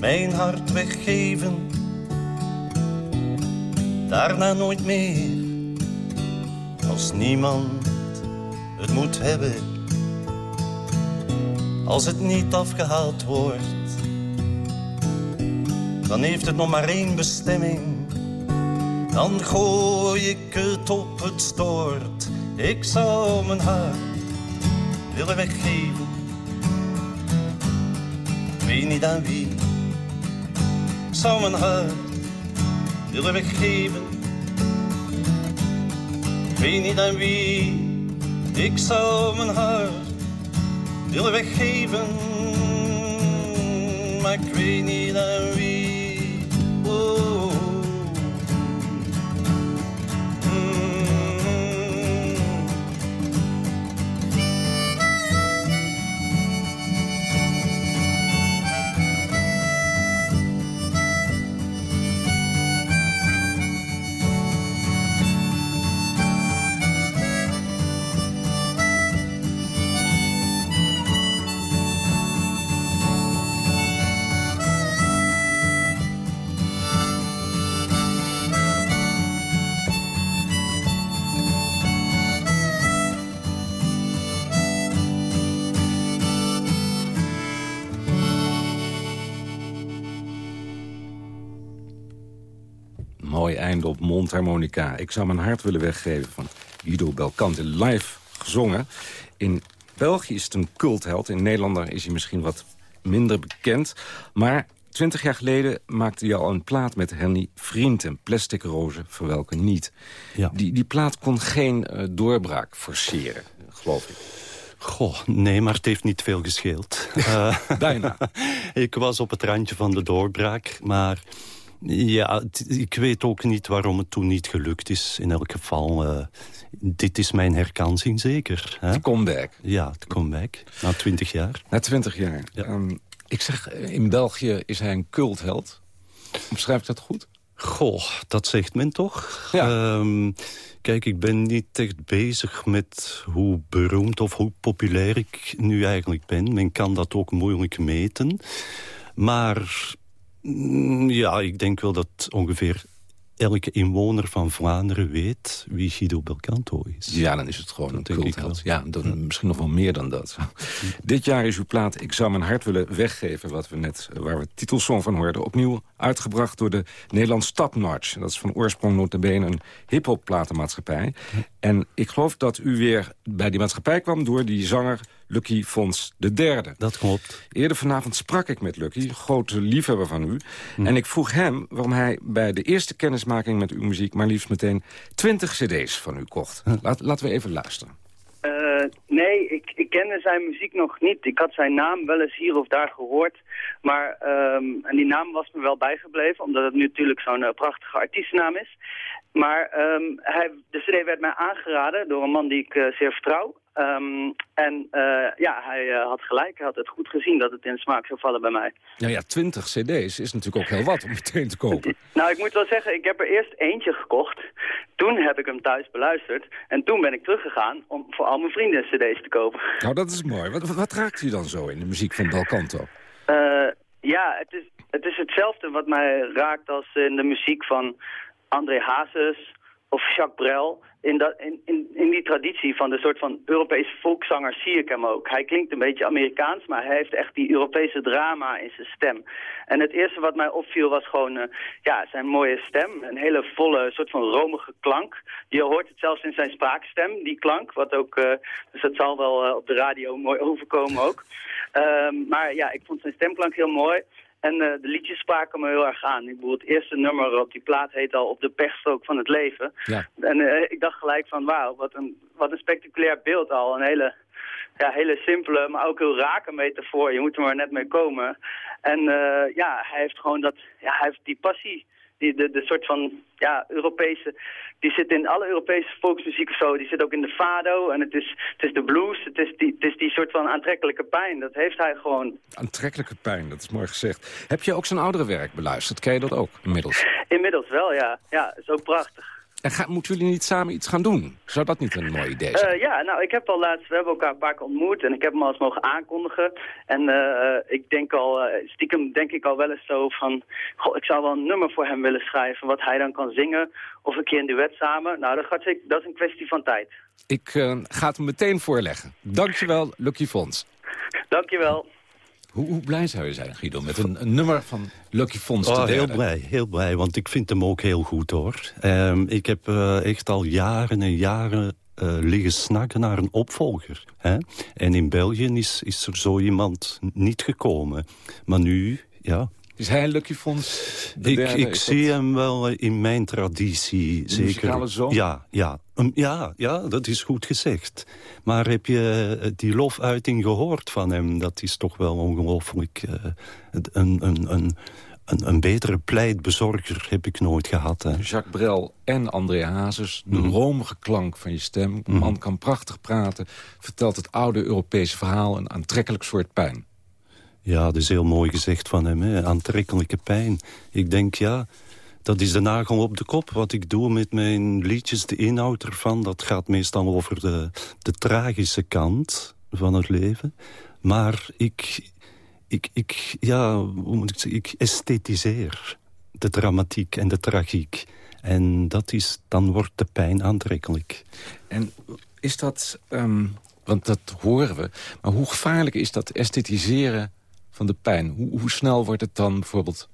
Mijn hart weggeven. Daarna nooit meer. Als niemand het moet hebben. Als het niet afgehaald wordt. Dan heeft het nog maar één bestemming. Dan gooi ik het op het stort. Ik zou mijn hart willen weggeven. Ik weet niet aan wie. Zou mijn hart willen weggeven. Ik weet niet aan wie. Ik zou mijn hart willen weggeven. Maar ik weet niet aan wie. Mondharmonica. Ik zou mijn hart willen weggeven van Guido Belcanti. Live gezongen. In België is het een cultheld. In Nederland is hij misschien wat minder bekend. Maar twintig jaar geleden maakte hij al een plaat met Henny Vriend. En Plastic Rozen, voor welke niet. Ja. Die, die plaat kon geen eh, doorbraak forceren, geloof ik. Goh, nee, maar het heeft niet veel gescheeld. Eh, Bijna. ik was op het randje van de doorbraak, maar ja, het- ik weet ook niet waarom het toen niet gelukt is. In elk geval, eh, dit is mijn herkansing zeker. Hè? De comeback. Ja, de comeback. Na twintig jaar. Na twintig jaar. Ehm, ik zeg, eh, in België is hij een cultheld. Ik dat goed? Goh, dat zegt men toch? Ehm, kijk, ik ben niet echt bezig met hoe beroemd of hoe populair ik nu eigenlijk ben. Men kan dat ook moeilijk meten. Maar ja, ik denk wel dat ongeveer elke inwoner van Vlaanderen weet wie Guido Belcanto is. Ja, dan is het gewoon een cultheld. Ja, dan, misschien nog wel meer dan dat. Dit jaar is uw plaat Ik zou mijn hart willen weggeven... Wat we net, eh, waar we het titelsong van hoorden... opnieuw uitgebracht door de Nederlands Notch. Dat is van oorsprong notabene een hip-hop platenmaatschappij. En ik geloof dat u weer bij die maatschappij kwam... door die zanger Lucky Fons de derde. Dat klopt. Eerder vanavond sprak ik met Lucky, grote liefhebber van u. En ik vroeg hem waarom hij bij de eerste kennismaking met uw muziek... maar liefst meteen 20 cd's van u kocht. Laat, laten we even luisteren. Eh, nee, ik, ik kende zijn muziek nog niet. Ik had zijn naam wel eens hier of daar gehoord. Maar, ehm, en die naam was me wel bijgebleven, omdat het natuurlijk zo'n eh, prachtige artiestennaam is. Maar ehm, hij, de cd werd mij aangeraden door een man die ik eh, zeer vertrouw. Ehm, en eh, ja, hij eh, had gelijk. Hij had het goed gezien dat het in smaak zou vallen bij mij. Nou ja, 20 cd's is natuurlijk ook heel wat om meteen te kopen. Nou, ik moet wel zeggen, ik heb er eerst eentje gekocht. Toen heb ik hem thuis beluisterd. En toen ben ik teruggegaan om voor al mijn vrienden cd's te kopen. Nou, dat is mooi. Wat, wat, raakt u dan zo in de muziek van Belcanto? Eh, ja, het is, het is hetzelfde wat mij raakt als in de muziek van André Hazes of Jacques Brel. In, dat, in, in, in die traditie van de soort van Europese volkszanger zie ik hem ook. Hij klinkt een beetje Amerikaans, maar hij heeft echt die Europese drama in zijn stem. En het eerste wat mij opviel was gewoon eh, ja, zijn mooie stem. Een hele volle, soort van romige klank. Je hoort het zelfs in zijn spraakstem, die klank. Wat ook, eh, dus dat zal wel eh, op de radio mooi overkomen ook. Ehm, maar ja, ik vond zijn stemklank heel mooi. En eh, de liedjes spraken me heel erg aan. Ik bedoel, het eerste nummer op die plaat heet al Op de pechstrook van het leven. Ja. En eh, ik dacht gelijk van, wauw, wat een, wat een spectaculair beeld al. Een hele, ja, hele simpele, maar ook heel rake metafoor. Je moet er maar net mee komen. En eh, ja, hij heeft gewoon dat, ja, hij heeft die passie, die, de, de soort van, ja, Europese, die zit in alle Europese volksmuziek of zo. Die zit ook in de fado en het is, het is de blues, het is, die, het is die soort van aantrekkelijke pijn. Dat heeft hij gewoon. Aantrekkelijke pijn, dat is mooi gezegd. Heb je ook zijn oudere werk beluisterd? Ken je dat ook inmiddels? Inmiddels wel, ja. Ja, is ook prachtig. En ga, moeten jullie niet samen iets gaan doen? Zou dat niet een mooi idee zijn? Eh, ja, nou, ik heb al laatst, we hebben elkaar een paar keer ontmoet en ik heb hem al eens mogen aankondigen. En eh, ik denk al, eh, stiekem denk ik al wel eens zo van, goh, ik zou wel een nummer voor hem willen schrijven, wat hij dan kan zingen. Of een keer een duet samen. Nou, dat, gaat dat is een kwestie van tijd. Ik ga het hem meteen voorleggen. Dankjewel, Lucky Fons. Dankjewel. Hoe, hoe blij zou je zijn, Guido, met een, een nummer van Lucky Fons te Oh, heel blij, heel blij, want ik vind hem ook heel goed hoor. Ehm, ik heb eh, echt al jaren en jaren eh, liggen snakken naar een opvolger. Hè? En in België is, is er zo iemand niet gekomen. Maar nu, ja... Is hij Lucky Fons de Ik, ik zie hem wel in mijn traditie. zeker. muzikale zoon? Ja, ja. Um, ja, ja, dat is goed gezegd. Maar heb je eh, die lofuiting gehoord van hem? Dat is toch wel ongelooflijk. eh, een, een, een, een, een betere pleitbezorger heb ik nooit gehad. Hè. Jacques Brel en André Hazes. De Mhm. romige klank van je stem. De man kan prachtig praten. Vertelt het oude Europese verhaal. Een aantrekkelijk soort pijn. Ja, dat is heel mooi gezegd van hem. Hè. Aantrekkelijke pijn. Ik denk, ja, dat is de nagel op de kop. Wat ik doe met mijn liedjes, de inhoud ervan... dat gaat meestal over de, de tragische kant van het leven. Maar ik, ik, ik, ja, hoe moet ik zeggen, ik esthetiseer de dramatiek en de tragiek. En dat is, dan wordt de pijn aantrekkelijk. En is dat, ehm, want dat horen we... maar hoe gevaarlijk is dat esthetiseren van de pijn? Hoe, hoe snel wordt het dan bijvoorbeeld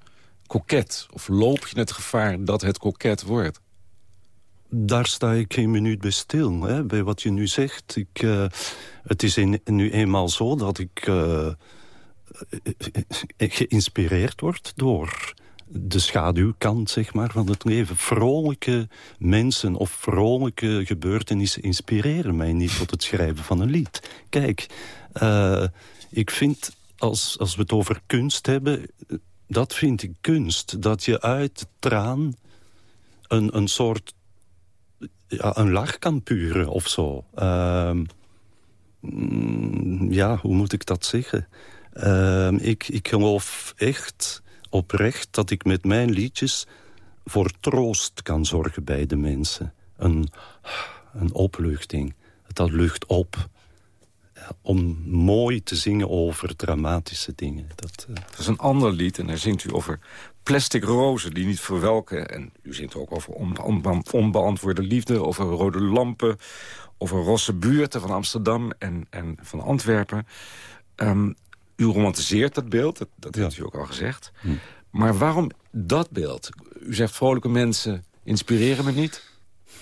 koket? Of loop je het gevaar dat het koket wordt? Daar sta ik geen minuut bij stil, hè, bij wat je nu zegt. Ik, eh, het is nu eenmaal zo dat ik eh, eh, geïnspireerd word door de schaduwkant zeg maar, van het leven. Vrolijke mensen of vrolijke gebeurtenissen inspireren mij niet tot het schrijven van een lied. Kijk, ik vind, als, als we het over kunst hebben... dat vind ik kunst. Dat je uit traan een, een soort ja, een lach kan puren of zo. Ehm, mm, ja, hoe moet ik dat zeggen? Ehm, ik, ik geloof echt oprecht dat ik met mijn liedjes voor troost kan zorgen bij de mensen. Een, een opluchting. Dat lucht op. Om mooi te zingen over dramatische dingen. Dat, eh, Dat is een ander lied en daar zingt u over plastic rozen die niet verwelken. En u zingt ook over onbe- onbe- onbeantwoorde liefde, over rode lampen... over rosse buurten van Amsterdam en, en van Antwerpen. Ehm, u romantiseert dat beeld, dat, dat heeft u ook al gezegd. Maar waarom dat beeld? U zegt vrolijke mensen inspireren me niet.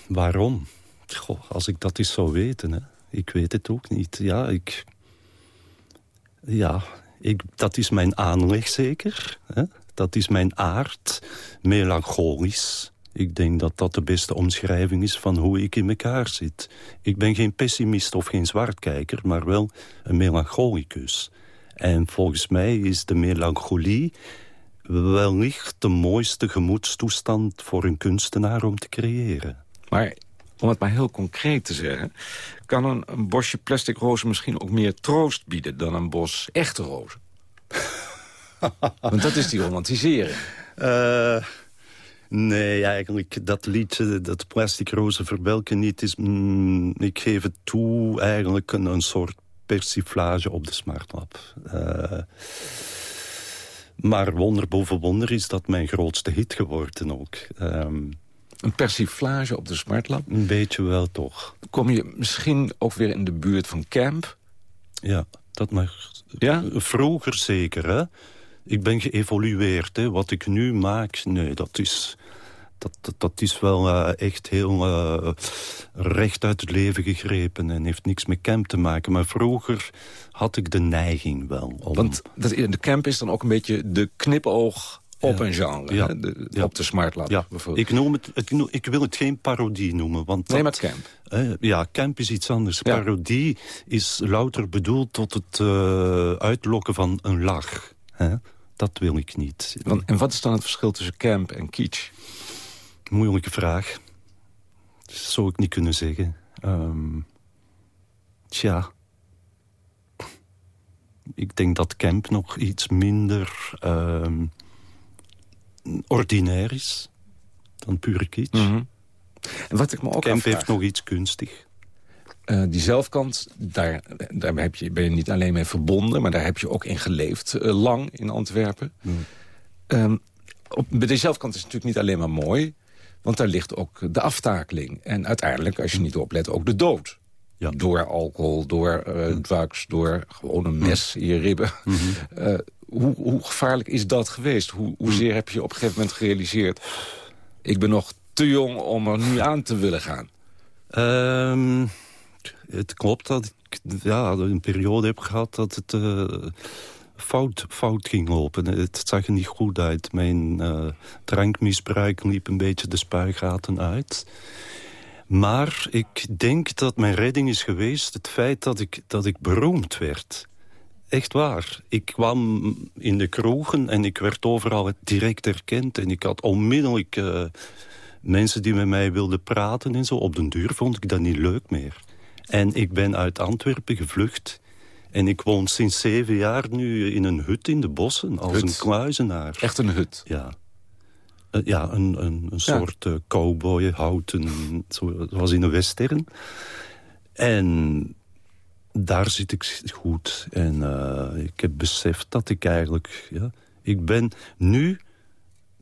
Waarom? Goh, als ik dat eens zou weten, hè. Ik weet het ook niet. Ja, ik... Ja, ik, dat is mijn aanleg zeker. Hè? Dat is mijn aard. Melancholisch. Ik denk dat dat de beste omschrijving is van hoe ik in elkaar zit. Ik ben geen pessimist of geen zwartkijker, maar wel een melancholicus. En volgens mij is de melancholie wellicht de mooiste gemoedstoestand voor een kunstenaar om te creëren. Maar om het maar heel concreet te zeggen... kan een, een bosje plastic rozen misschien ook meer troost bieden... dan een bos echte rozen? Want dat is die romantisering. Eh, nee, eigenlijk dat liedje, dat plastic rozen verwelken niet... is, mm, ik geef het toe, eigenlijk een, een soort persiflage op de smartlap. Eh, maar wonder boven wonder is dat mijn grootste hit geworden ook. Ehm, Een persiflage op de smartlap? Een beetje wel, toch. Kom je misschien ook weer in de buurt van Camp? Ja, dat mag... Ja? Vroeger zeker, hè. Ik ben geëvolueerd, hè. Wat ik nu maak, nee, dat is... Dat, dat, dat is wel eh, echt heel eh, recht uit het leven gegrepen... en heeft niks met camp te maken. Maar vroeger had ik de neiging wel om... Want dat, de Camp is dan ook een beetje de knipoog op een genre. Ja. hè? De- Ja. Op de smartlap Ja, bijvoorbeeld. ik, noem het, ik, noem- ik wil het geen parodie noemen. Want Nee, dat, maar camp. eh, ja, camp is iets anders. Parodie is louter bedoeld tot het eh, uitlokken van een lach. Hè? Dat wil ik niet. Want, en wat is dan het verschil tussen Camp en kitsch? Moeilijke vraag. Dat zou ik niet kunnen zeggen. Ehm, tja. Ik denk dat camp nog iets minder ehm, ordinair is dan pure kitsch. Mhm. En wat ik me ook Kemp afvraag... heeft nog iets kunstig. Eh, die zelfkant, daar, daar heb je, ben je niet alleen mee verbonden... maar daar heb je ook in geleefd, eh, lang in Antwerpen. Ehm, op, bij de zelfkant is het natuurlijk niet alleen maar mooi... want daar ligt ook de aftakeling. En uiteindelijk, als je niet oplet, ook de dood. Door alcohol, door eh, drugs, door gewoon een mes in je ribben. Eh, hoe, hoe gevaarlijk is dat geweest? Hoe, hoezeer heb je op een gegeven moment gerealiseerd... ik ben nog te jong om er nu aan te willen gaan? Ehm, het klopt dat ik ja, een periode heb gehad dat het eh, fout, fout ging lopen. Het zag er niet goed uit. Mijn eh, drankmisbruik liep een beetje de spuigaten uit. Maar ik denk dat mijn redding is geweest het feit dat ik, dat ik beroemd werd. Echt waar. Ik kwam in de kroegen en ik werd overal direct herkend. En ik had onmiddellijk eh, mensen die met mij wilden praten en zo. Op den duur vond ik dat niet leuk meer. En ik ben uit Antwerpen gevlucht. En ik woon sinds zeven jaar nu in een hut in de bossen als Hut. een kluizenaar. Echt een hut? Ja. Eh, ja, een, een, een soort eh, cowboy, houten, zo- zoals in een western. En daar zit ik goed. En eh, ik heb beseft dat ik eigenlijk... Ja, ik ben nu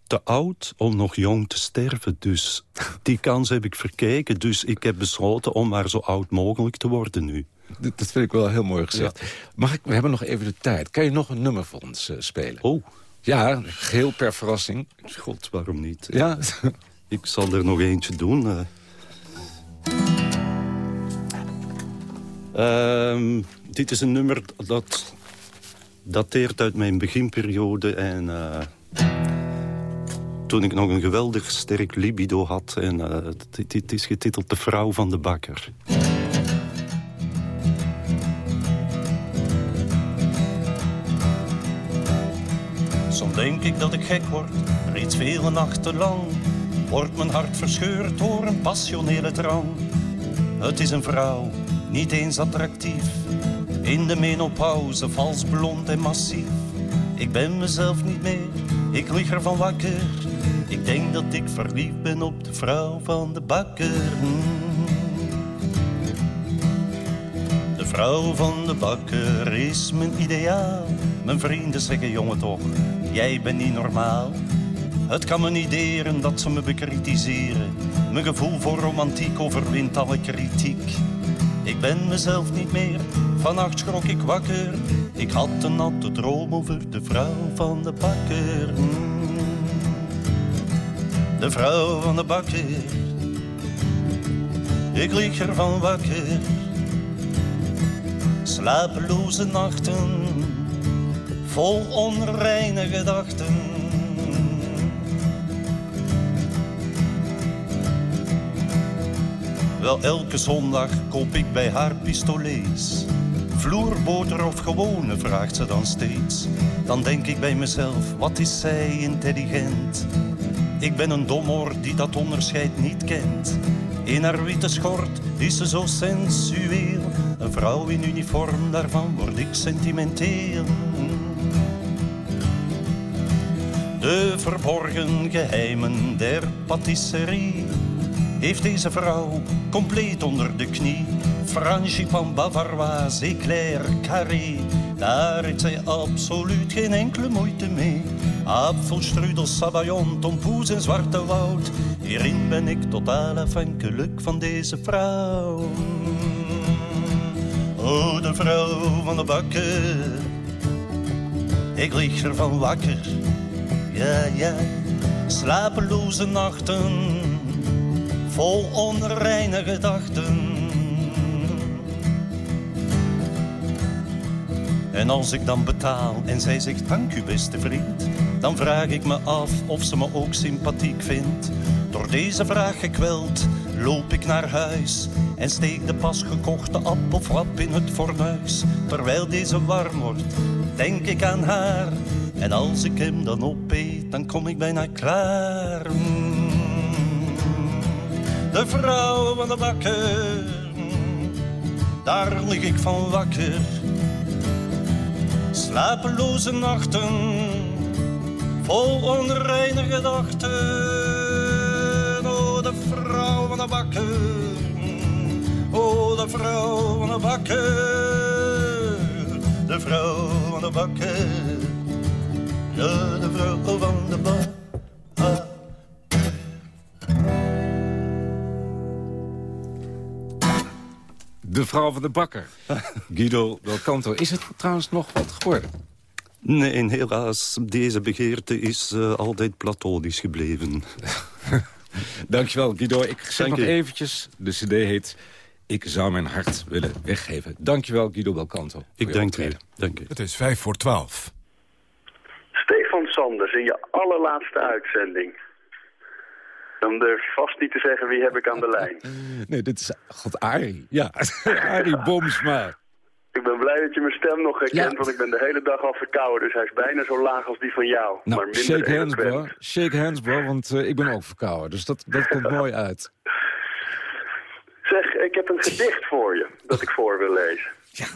te oud om nog jong te sterven. Dus die kans heb ik verkeken. Dus ik heb besloten om maar zo oud mogelijk te worden nu. Dat dat vind ik wel heel mooi gezegd. Mag ik, we hebben nog even de tijd. Kan je nog een nummer voor ons eh, spelen? Oh. Ja, geheel per verrassing. God, waarom niet? Ja. Ik zal er nog eentje doen. eh. Ehm, dit is een nummer dat dateert uit mijn beginperiode. En eh, toen ik nog een geweldig sterk libido had. En eh, dit, dit is getiteld De Vrouw van de Bakker. Soms denk ik dat ik gek word, reeds vele nachten lang. Wordt mijn hart verscheurd door een passionele drang. Het is een vrouw, niet eens attractief. In de menopauze, vals blond en massief. Ik ben mezelf niet meer, ik lig ervan wakker. Ik denk dat ik verliefd ben op de vrouw van de bakker. Hmm. De vrouw van de bakker is mijn ideaal. Mijn vrienden zeggen, jongen toch, jij bent niet normaal. Het kan me niet deren dat ze me bekritiseren. Mijn gevoel voor romantiek overwint alle kritiek. Ik ben mezelf niet meer, vannacht schrok ik wakker. Ik had een natte droom over de vrouw van de bakker. Mm. De vrouw van de bakker. Ik lig ervan wakker. Slapeloze nachten, vol onreine gedachten. Wel elke zondag koop ik bij haar pistolets. Vloerboter of gewone, vraagt ze dan steeds. Dan denk ik bij mezelf, wat is zij intelligent. Ik ben een domoor die dat onderscheid niet kent. In haar witte schort is ze zo sensueel. Een vrouw in uniform, daarvan word ik sentimenteel. De verborgen geheimen der patisserie heeft deze vrouw compleet onder de knie. Frangipan, Bavaroise, éclair, carré, daar heeft zij absoluut geen enkele moeite mee. Apfelstrudel, sabayon, tompoes en zwarte woud, hierin ben ik totaal afhankelijk van deze vrouw. Oh, de vrouw van de bakker, ik lig ervan wakker, ja, ja, slapeloze nachten vol onreine gedachten. En als ik dan betaal en zij zegt dank u beste vriend, dan vraag ik me af of ze me ook sympathiek vindt. Door deze vraag gekweld loop ik naar huis en steek de pas gekochte appelflap in het fornuis. Terwijl deze warm wordt, denk ik aan haar. En als ik hem dan opeet, dan kom ik bijna klaar. De vrouw van de bakker, daar lig ik van wakker. Slapeloze nachten, vol onreine gedachten. Oh, de vrouw van de bakker. Oh, de vrouw van de bakker. De vrouw van de bakker. Ja, de vrouw van de bakker. De vrouw van de bakker. Guido Belcanto. Is het trouwens nog wat geworden? Nee, helaas. Deze begeerte is uh, altijd platonisch gebleven. Dankjewel, Guido. Ik zeg Dank nog eventjes. De cd heet Ik zou mijn hart willen weggeven. Dankjewel, Guido Belcanto. Ik dank u. Dank u. Het is vijf voor twaalf. Stefan Sanders, in je allerlaatste uitzending. Dan durf je vast niet te zeggen wie heb ik aan de lijn. Nee, dit is... God, Arie. Ja, Arie Bomsma. Ik ben blij dat je mijn stem nog herkent, Ja. want ik ben de hele dag al verkouden. Dus hij is bijna zo laag als die van jou. maar Nou, minder shake hands, bro. Shake hands, bro, want eh, ik ben ook verkouden. Dus dat, dat komt mooi uit. Zeg, ik heb een gedicht voor je, dat ik voor wil lezen.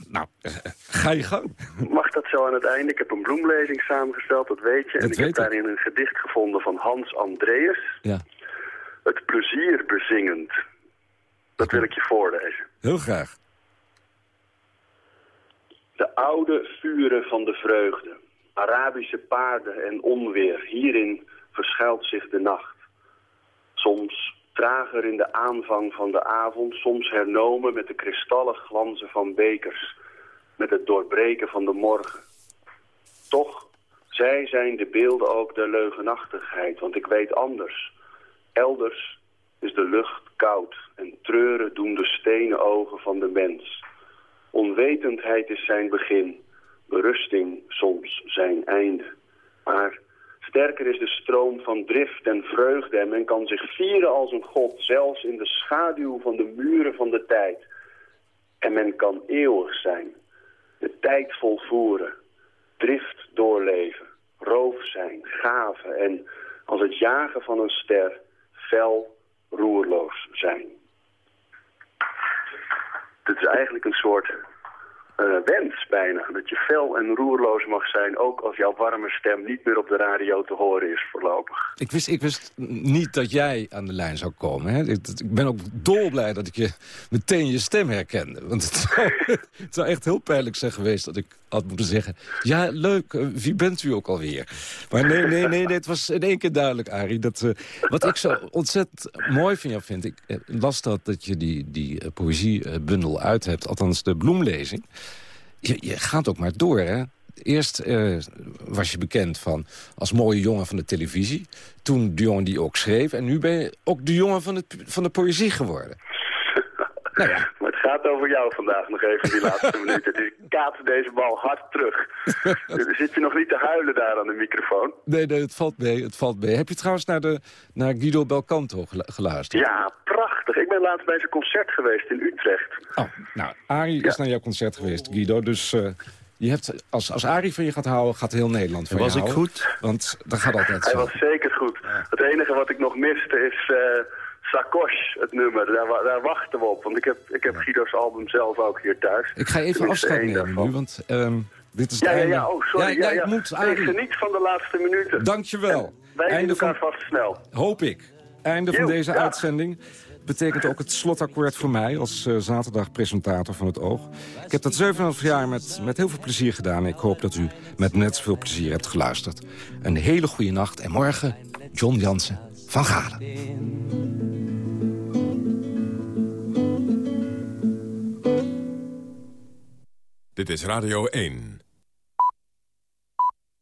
Nou, eh, ga je gang. Mag dat zo aan het einde? Ik heb een bloemlezing samengesteld, dat weet je. en ik weet heb daarin een gedicht gevonden van Hans Andreas. Ja. Het plezier bezingend. Dat wil ik je voorlezen. Heel graag. De oude vuren van de vreugde, Arabische paarden en onweer, hierin verschuilt zich de nacht. Soms trager in de aanvang van de avond, soms hernomen met de kristallen glanzen van bekers, met het doorbreken van de morgen. Toch, zij zijn de beelden ook der leugenachtigheid, want ik weet anders. Elders is de lucht koud en treuren doen de stenen ogen van de mens. Onwetendheid is zijn begin, berusting soms zijn einde. Maar sterker is de stroom van drift en vreugde en men kan zich vieren als een god, zelfs in de schaduw van de muren van de tijd. En men kan eeuwig zijn, de tijd volvoeren, drift doorleven, roof zijn, gave en als het jagen van een ster fel roerloos zijn. Het is eigenlijk een soort eh, wens bijna. Dat je fel en roerloos mag zijn, ook als jouw warme stem niet meer op de radio te horen is voorlopig. Ik wist, ik wist niet dat jij aan de lijn zou komen. Hè? Ik, ben ook dolblij dat ik je meteen je stem herkende. Want het zou, echt heel pijnlijk zijn geweest dat ik had moeten zeggen... ja, leuk, eh, wie bent u ook alweer? Maar nee, nee, nee, nee het was in één keer duidelijk, Arie. Dat, eh, wat ik zo ontzettend mooi van jou vind... ik las dat, dat je die, die poëziebundel uit hebt, althans de bloemlezing... Je, je gaat ook maar door, hè? Eerst eh, was je bekend van als mooie jongen van de televisie. Toen de jongen die ook schreef. En nu ben je ook de jongen van, het, van de poëzie geworden. Nou ja. Maar het gaat over jou vandaag nog even die laatste minuten. Dus ik kaats deze bal hard terug. Zit je nog niet te huilen daar aan de microfoon? Nee, nee, het valt mee, het valt mee. Heb je trouwens naar, de, naar Guido Belcanto gelu- geluisterd? Ja, prachtig. Ik ben laatst bij zijn concert geweest in Utrecht. Oh, nou, Arie is naar jouw concert geweest, Guido. Dus eh, je hebt, als, als Arie van je gaat houden, gaat heel Nederland van Was je ik houden. goed? Want dat gaat altijd Hij zo. was zeker goed. Het enige wat ik nog miste is eh Sakosh, het nummer. Daar, daar wachten we op. Want ik heb, ik heb Guido's album zelf ook hier thuis. Ik ga even Tenminste, afscheid nemen nu, want ehm, dit is het Ja, ja, ja. Oh, sorry. Ja, Ja, ja, ja. ik moet, Nee, Arie. geniet van de laatste minuten. Dankjewel. Wij zien Einde elkaar van, vast snel. hoop ik. Einde van deze ja. uitzending. Betekent ook het slotakkoord voor mij als eh, zaterdagpresentator van het Oog. Ik heb dat 7,5 jaar met, met heel veel plezier gedaan. Ik hoop dat u met net zoveel plezier hebt geluisterd. Een hele goede nacht en morgen John Jansen van Galen. Dit is Radio 1.